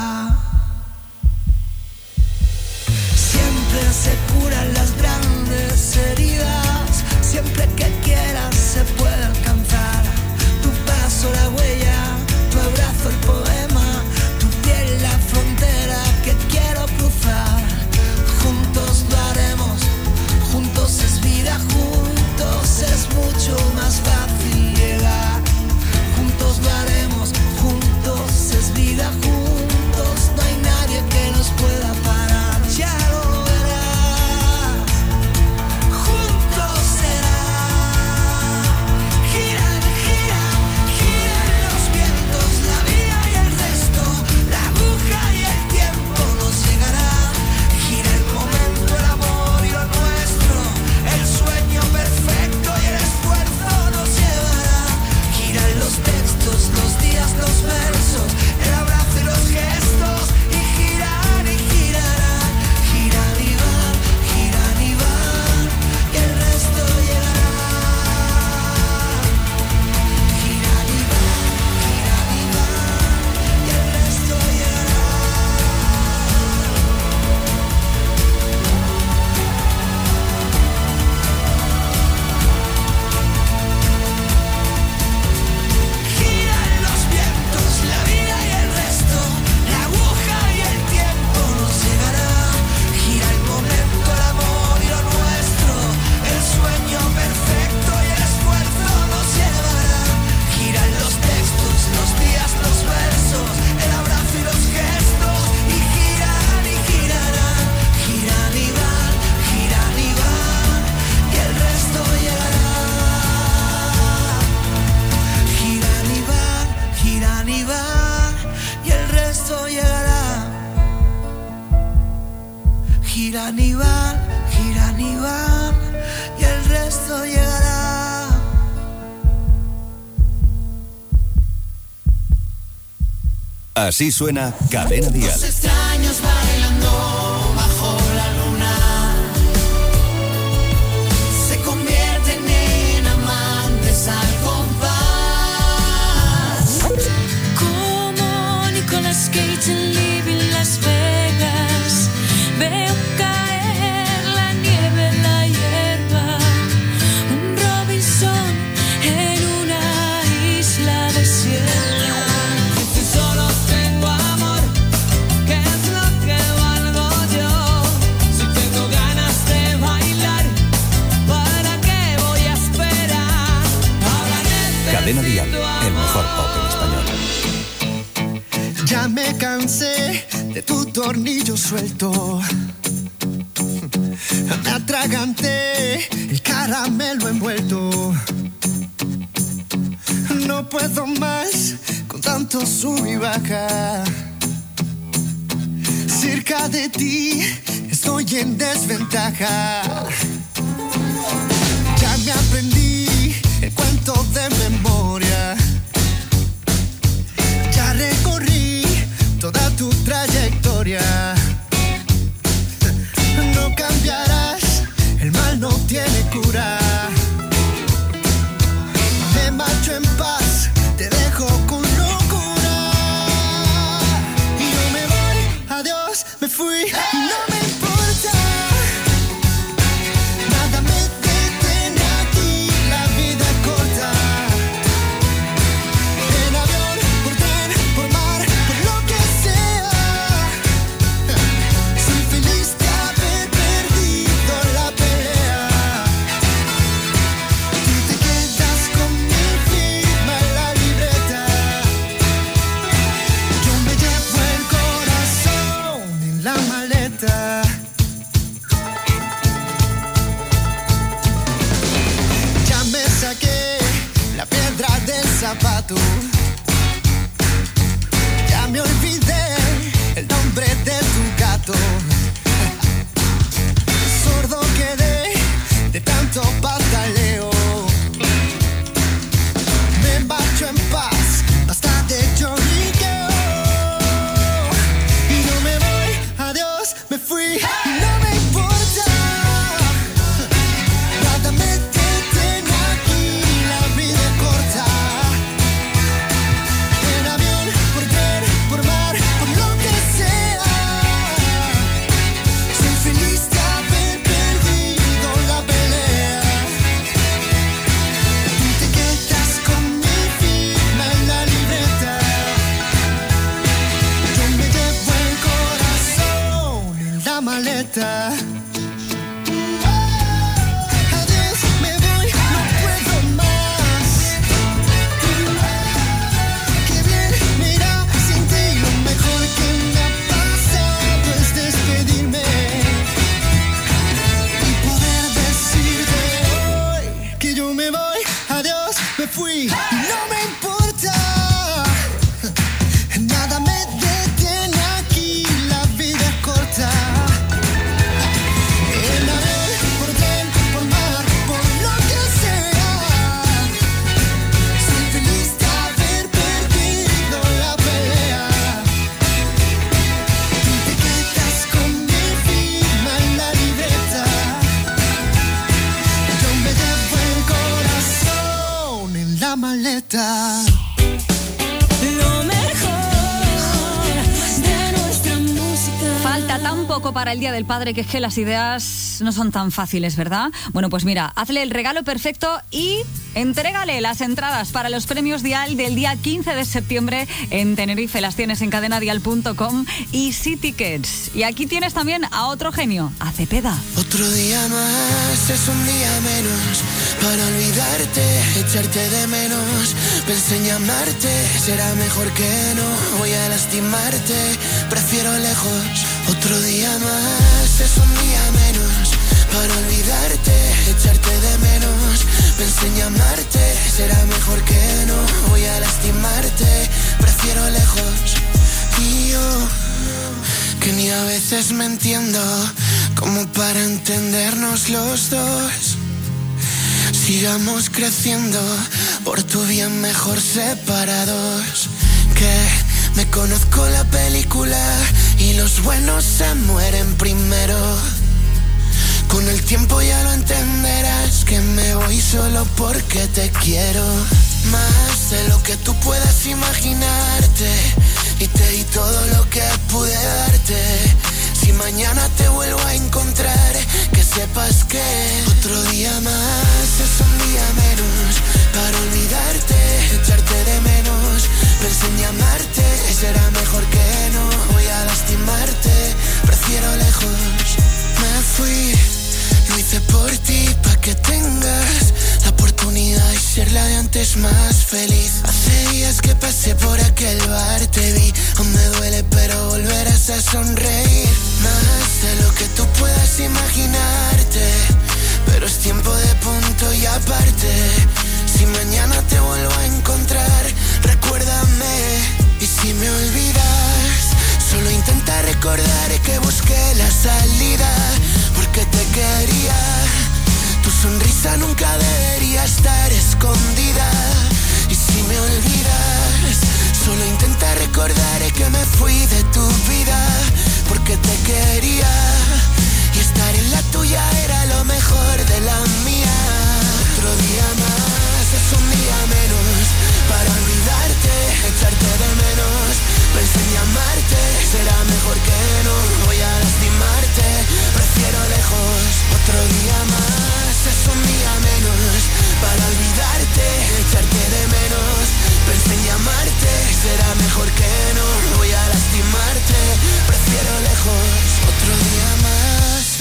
Así suena Cadena Dial. tornillo suelto. Me atraganté el caramelo envuelto. No puedo más con tanto sub y baja. Cerca de ti estoy en desventaja. Para el Día del Padre que es que las ideas no son tan fáciles, ¿verdad? Bueno, pues mira, hazle el regalo perfecto y entrégale las entradas para los premios Dial del día 15 de septiembre en Tenerife. Las tienes en cadenadial.com y City Tickets. Y aquí tienes también a otro genio, a Cepeda. Otro día más es un día menos para olvidarte, echarte de menos. Pensé en llamarte, será mejor que no. Voy a lastimarte, prefiero lejos. Otro día más es un día menos para olvidarte, echarte de menos. Pensé en llamarte, será mejor que no. Voy a lastimarte, prefiero lejos. Y yo que ni a veces me entiendo como para entendernos los dos. Sigamos creciendo, por tu bien mejor separados. Que me conozco la película y los buenos se mueren primero. Con el tiempo ya lo entenderás que me voy solo porque te quiero. Más de lo que tú puedas imaginarte. Y te di todo lo que pude darte. Si mañana te vuelvo a encontrar, que sepas que otro día más es un día menos para olvidarte, echarte de menos. Pensé en llamarte, será mejor que no. Voy a lastimarte, prefiero lejos. Me fui, lo hice por ti, pa' que tengas la oportunidad de ser la de antes más feliz. Hace días que pasé por aquel bar, te vi, aún me duele, pero volverás a sonreír. Más de lo que tú puedas imaginarte, pero es tiempo de punto y aparte. Si mañana te vuelvo a encontrar, recuérdame. Y si me olvidas, Solo intenta recordar que busqué la salida porque te quería. Tu sonrisa nunca debería estar escondida. Y si me olvidas, solo intenta recordar que me fui de tu vida porque te quería. Y estar en la tuya era lo mejor de la mía. Otro día más es un día menos para olvidarte, echarte de menos Pensé en llamarte, será mejor que no voy a lastimarte. Prefiero lejos, otro día más, es un día menos para olvidarte, echarte de menos. Pensé en llamarte, será mejor que no voy a lastimarte. Prefiero lejos, otro día más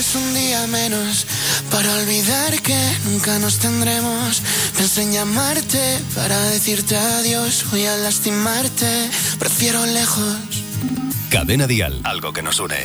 es un día menos para olvidar que nunca nos tendremos. Pensé en llamarte para decirte adiós. Voy a lastimarte, prefiero lejos. Cadena Dial. Algo que nos une.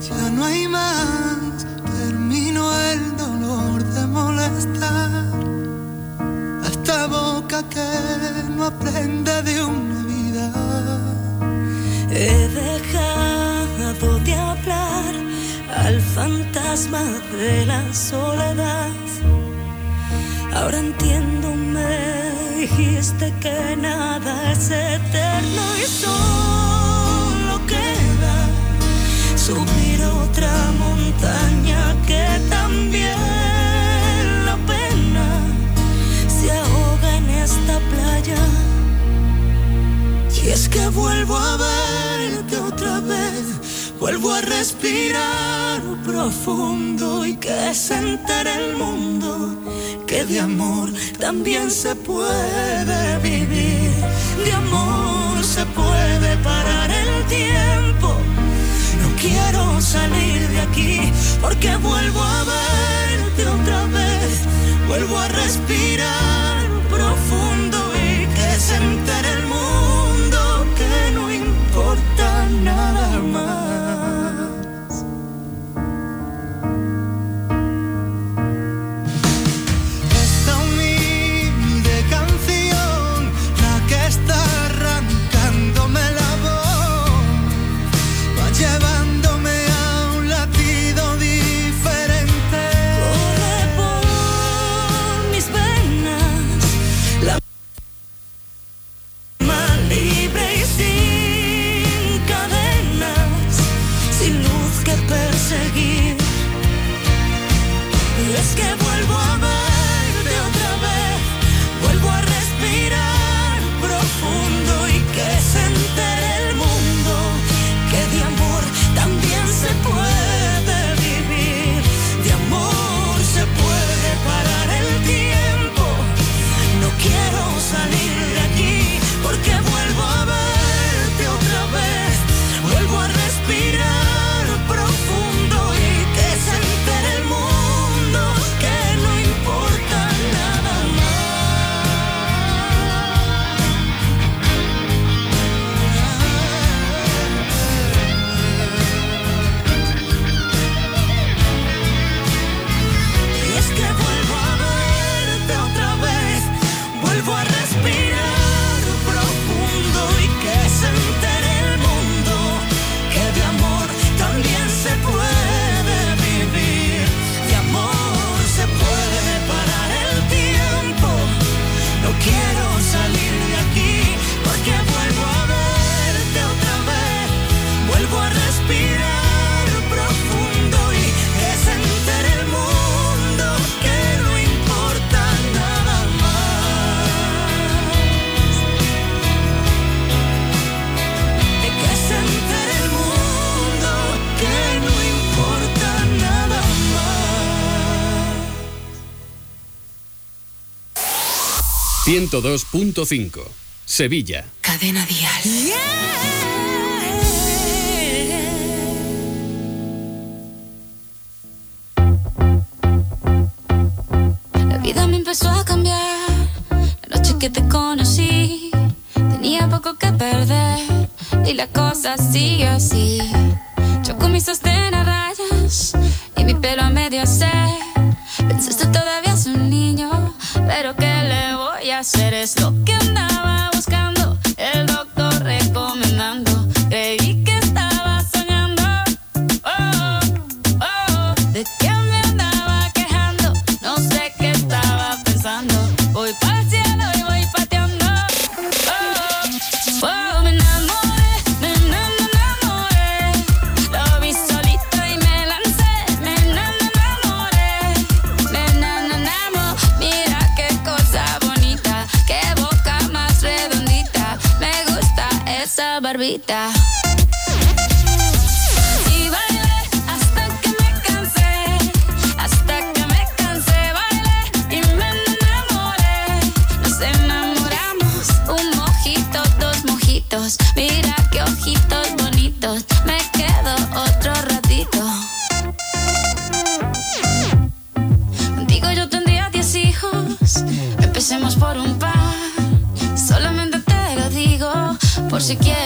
Ya no hay más. Terminó el dolor de molestar. A esta boca que no aprende de una vida. He dejado de hablar al fantasma de la soledad. Ahora entiendo, me dijiste que nada es eterno y solo subir otra montaña que también la pena se ahoga en esta playa. Y es que vuelvo a verte otra vez, vuelvo a respirar profundo y que se entere el mundo que de amor también se puede vivir, de amor se puede parar el tiempo. Quiero salir de aquí porque vuelvo a verte otra vez, vuelvo a respirar 102.5. Sevilla. Cadena Dial. La vida me empezó a cambiar. La noche que te conocí, tenía poco que perder. Y la cosa sigue así. Yo con mis sostén a rayas y mi pelo a medio hacer. Pensaste todavía es un niño, pero ¿qué le voy a hacer? Es lo que andaba mojitos. Mira qué ojitos bonitos, me quedo otro ratito. Contigo yo tendría diez hijos, empecemos por un par. Solamente te lo digo, por si quieres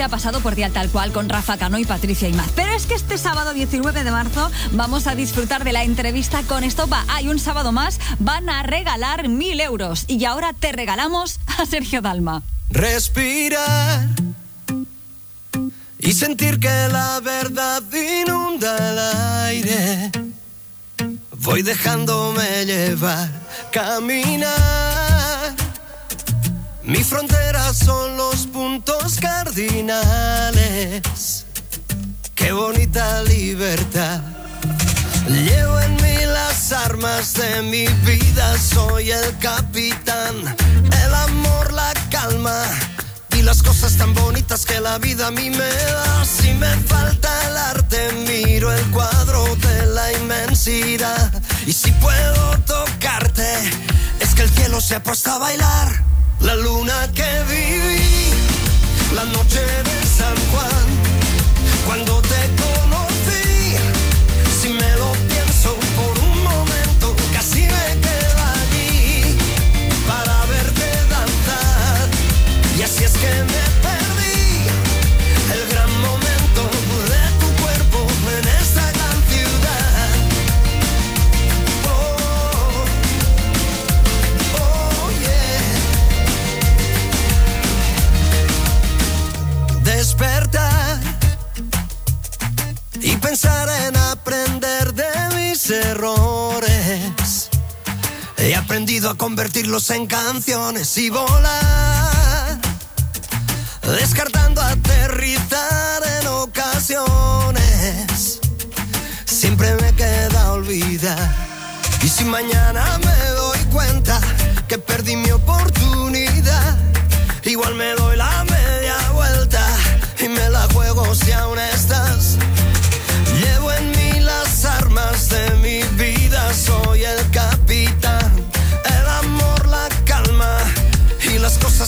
se ha pasado por Dial Tal Cual con Rafa Cano y Patricia Imaz. Pero es que este sábado 19 de marzo vamos a disfrutar de la entrevista con Estopa. Hay un sábado más, van a regalar mil euros. Y ahora te regalamos a Sergio Dalma. Respirar y sentir que la verdad inunda el aire. Voy dejándome llevar, caminar. Mi frontera son los puntos cardinales. Qué bonita libertad. Llevo en mí las armas de mi vida, soy el capitán. El amor, la calma y las cosas tan bonitas que la vida a mí me da. Si me falta el arte, miro el cuadro de la inmensidad. Y si puedo tocarte, es que el cielo se ha puesto a bailar. La luna que viví, la noche de San Juan, cuando te pensar en aprender de mis errores. He aprendido a convertirlos en canciones y volar descartando aterrizar en ocasiones. Siempre me queda olvidar. Y si mañana me doy cuenta que perdí mi oportunidad, igual me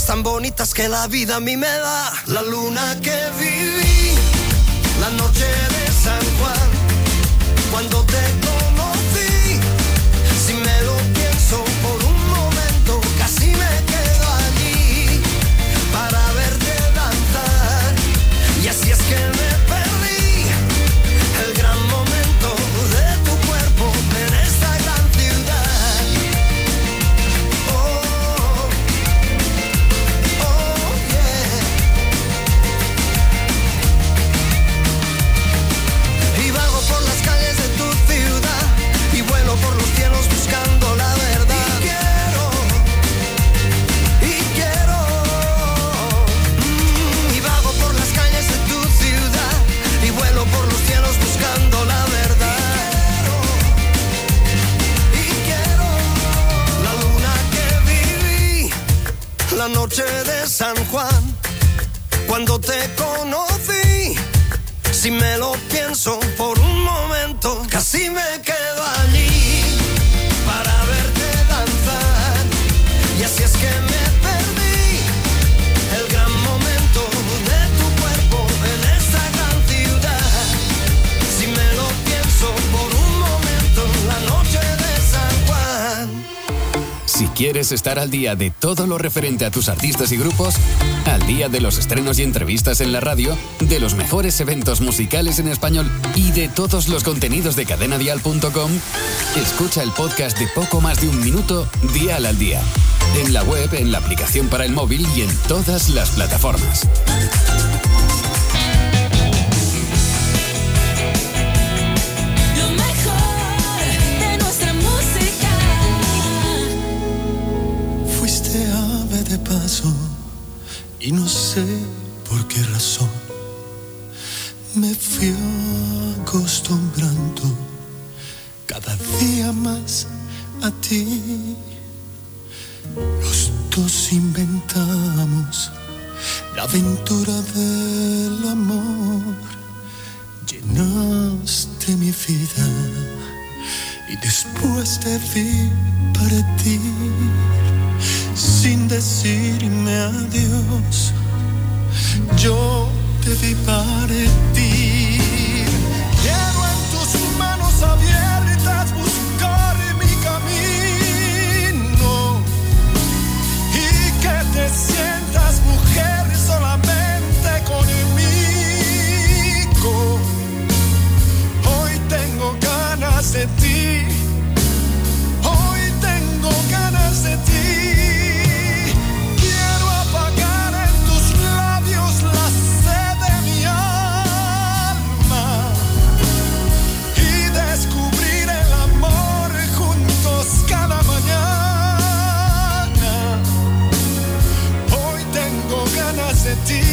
tan bonitas que la vida a mí me da. La luna que viví, la noche de San Juan, cuando te la noche de San Juan, cuando te conocí. Si me lo pienso por un momento, casi me quedo allí quieres estar al día de todo lo referente a tus artistas y grupos, al día de los estrenos y entrevistas en la radio, de los mejores eventos musicales en español y de todos los contenidos de cadenadial.com, escucha el podcast de poco más de un minuto, Dial al Día. En la web, en la aplicación para el móvil y en todas las plataformas. De paso y no sé por qué razón me fui acostumbrando cada día más a ti. Los dos inventamos la aventura del amor. Llenaste mi vida y después te vi partir sin decirme adiós. Yo te vi partir. Quiero en tus manos abiertas buscar mi camino y que te sientas mujer solamente conmigo. Hoy tengo ganas de ti. Ganas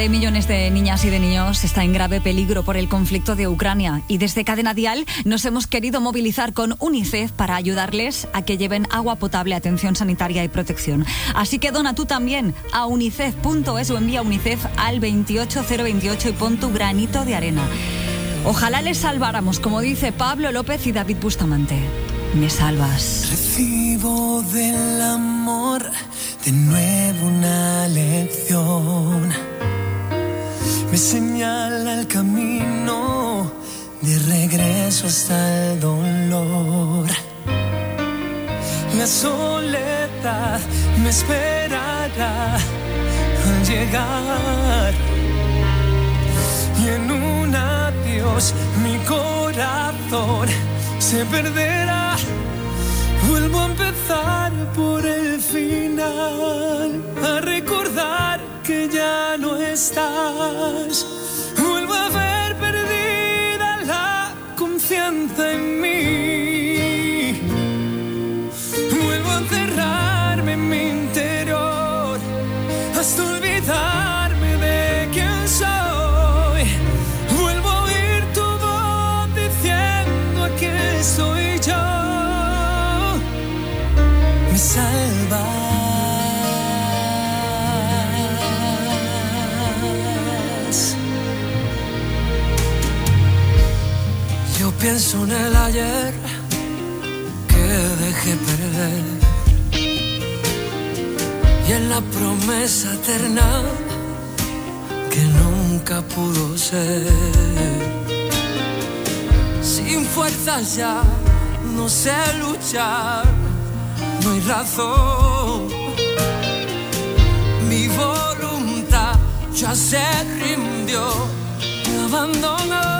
de millones de niñas y de niños está en grave peligro por el conflicto de Ucrania y desde Cadena Dial nos hemos querido movilizar con UNICEF para ayudarles a que lleven agua potable, atención sanitaria y protección. Así que dona tú también a unicef.es o envía UNICEF al 28028 y pon tu granito de arena. Ojalá les salváramos, como dice Pablo López y David Bustamante. Me salvas. Recibo hasta el dolor. La soledad me esperará al llegar. Y en un adiós mi corazón se perderá. Vuelvo a empezar por el final, a recordar que ya no estás pienso en el ayer que dejé perder y en la promesa eterna que nunca pudo ser. Sin fuerzas ya no sé luchar, no hay razón. Mi voluntad ya se rindió, me abandonó.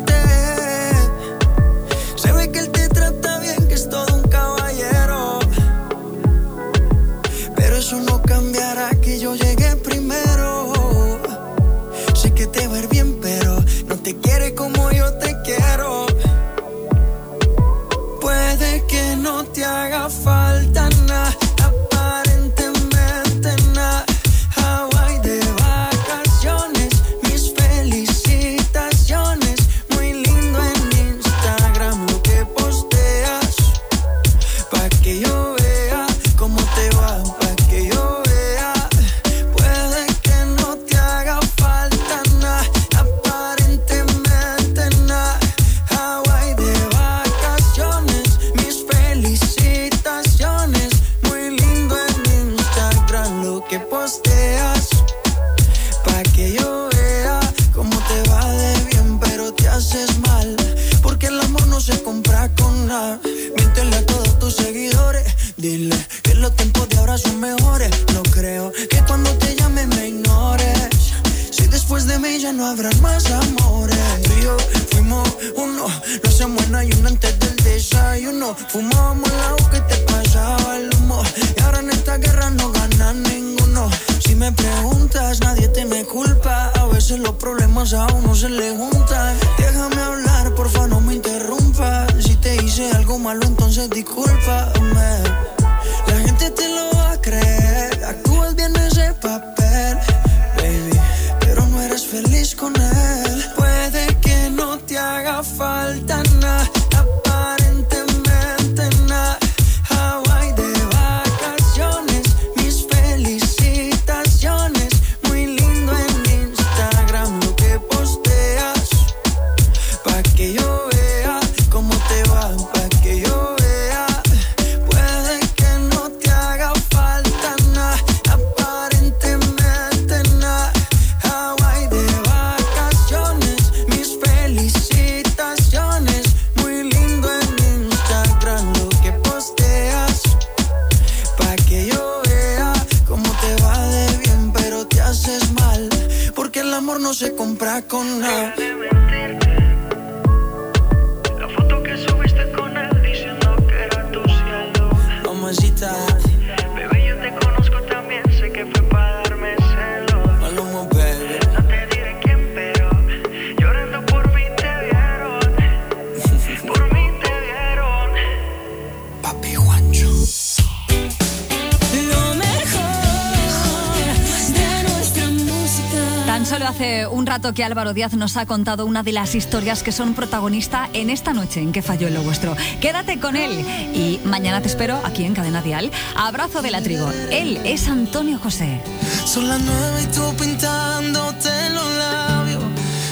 Álvaro Díaz nos ha contado una de las historias que son protagonista en esta noche en que falló en lo vuestro. Quédate con él y mañana te espero aquí en Cadena Dial. Abrazo de la trigo. Él es Antonio José. Son las nueve y tú pintándote en los labios,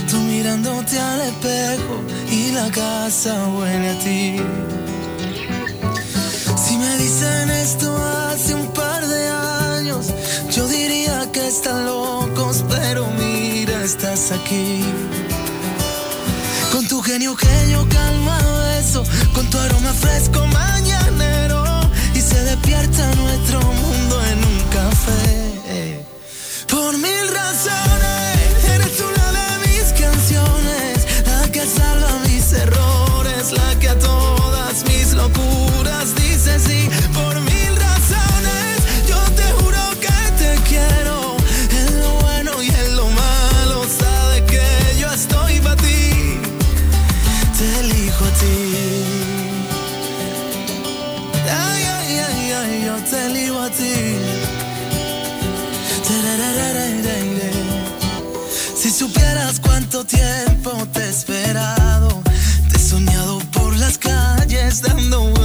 tú mirándote al espejo y la casa huele a ti. Si me dicen esto hace un par de años, yo diría que está loco estás aquí. Con tu genio que yo calma eso, con tu aroma fresco mañanero y se despierta nuestro mundo en un café. Por mil razones, eres una de mis canciones, la que salva mis errores, la que a todas mis locuras dice sí. Por tiempo te he esperado, te he soñado por las calles dando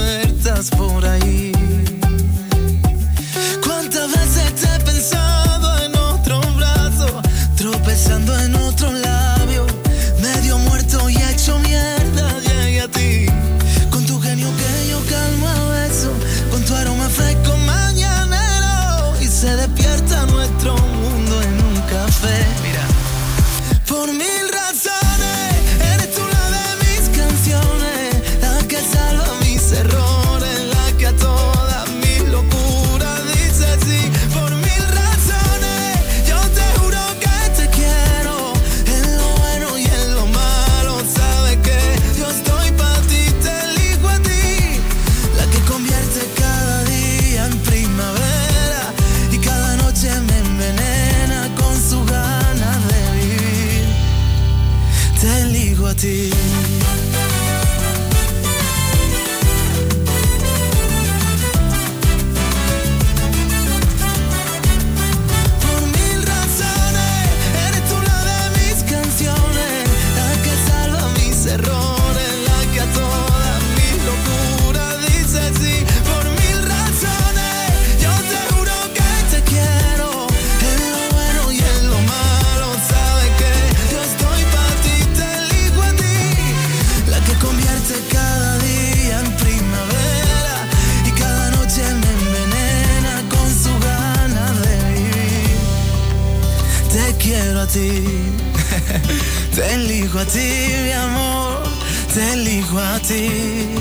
a ti, mi amor, te elijo a ti.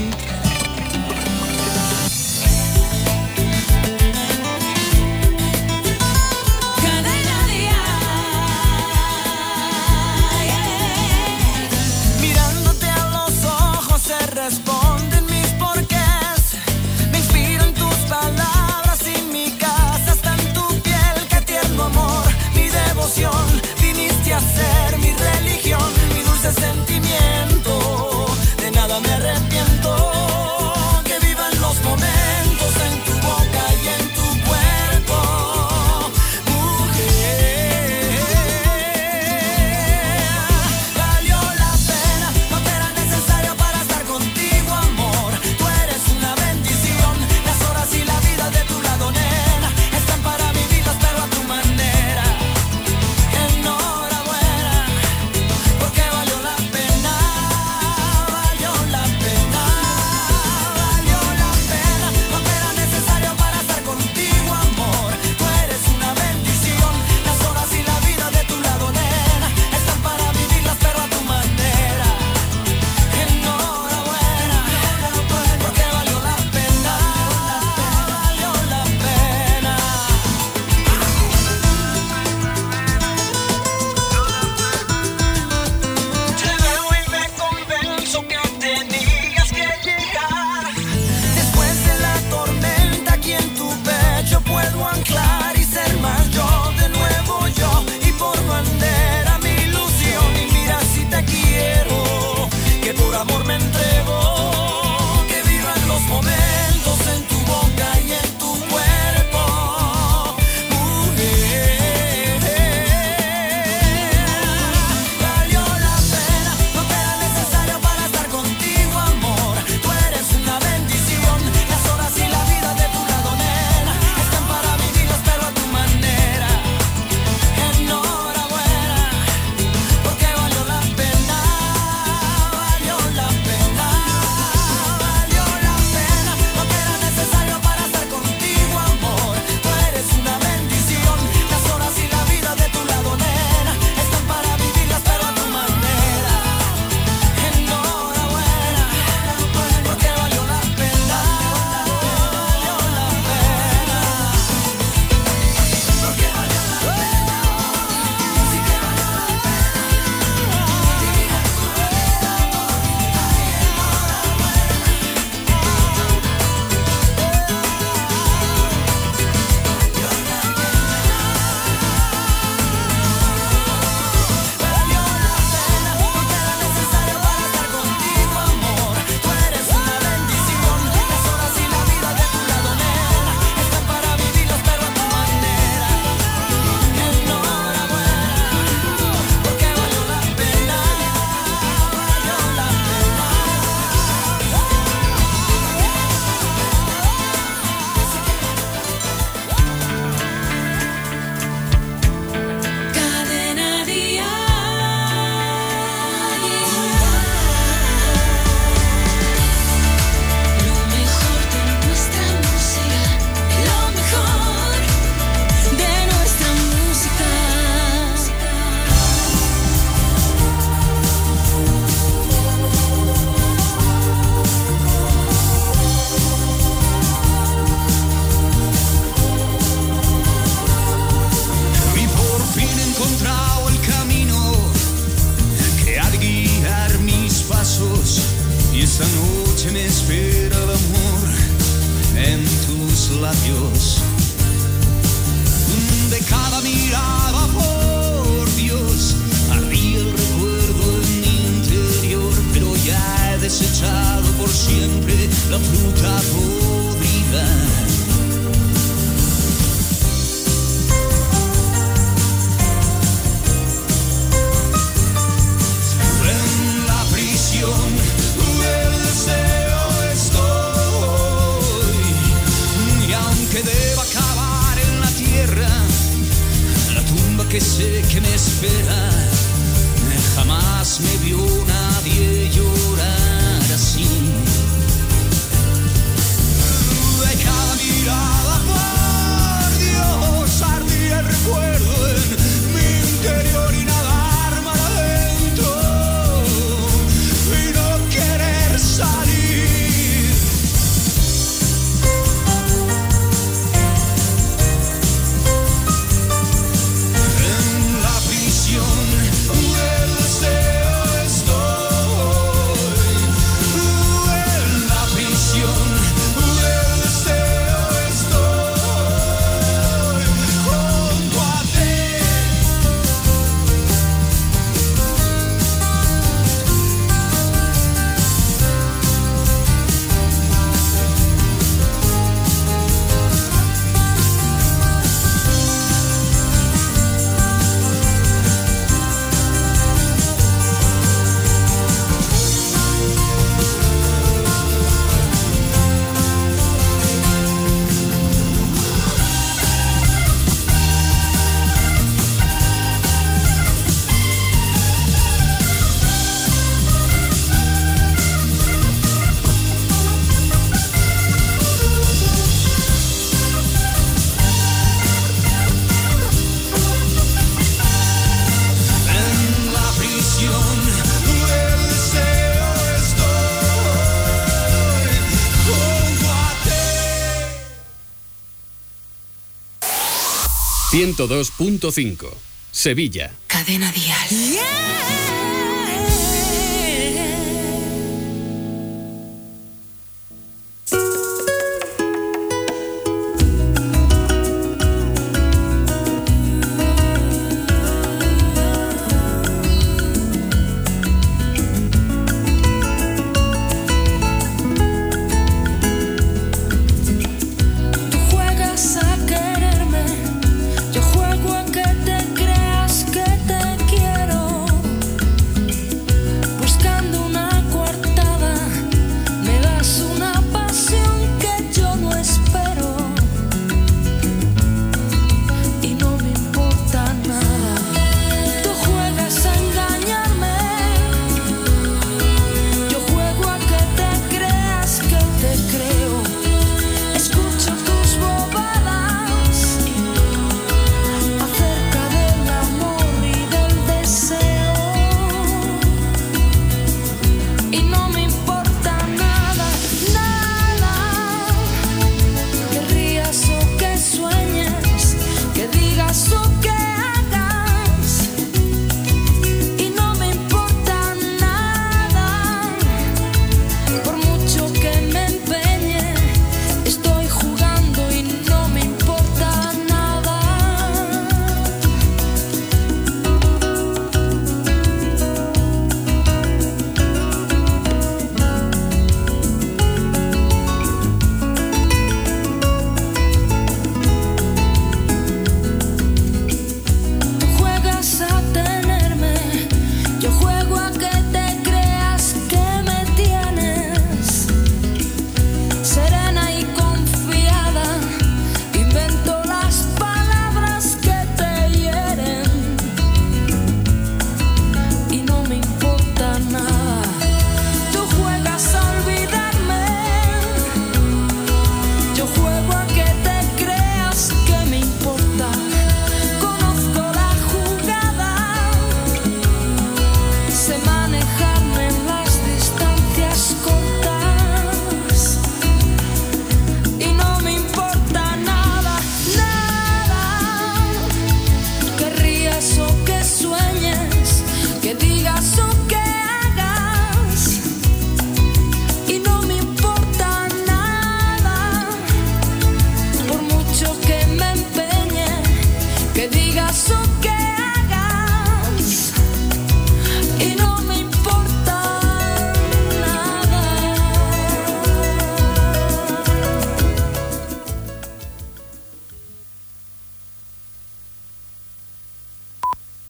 102.5. Sevilla. Cadena Dial.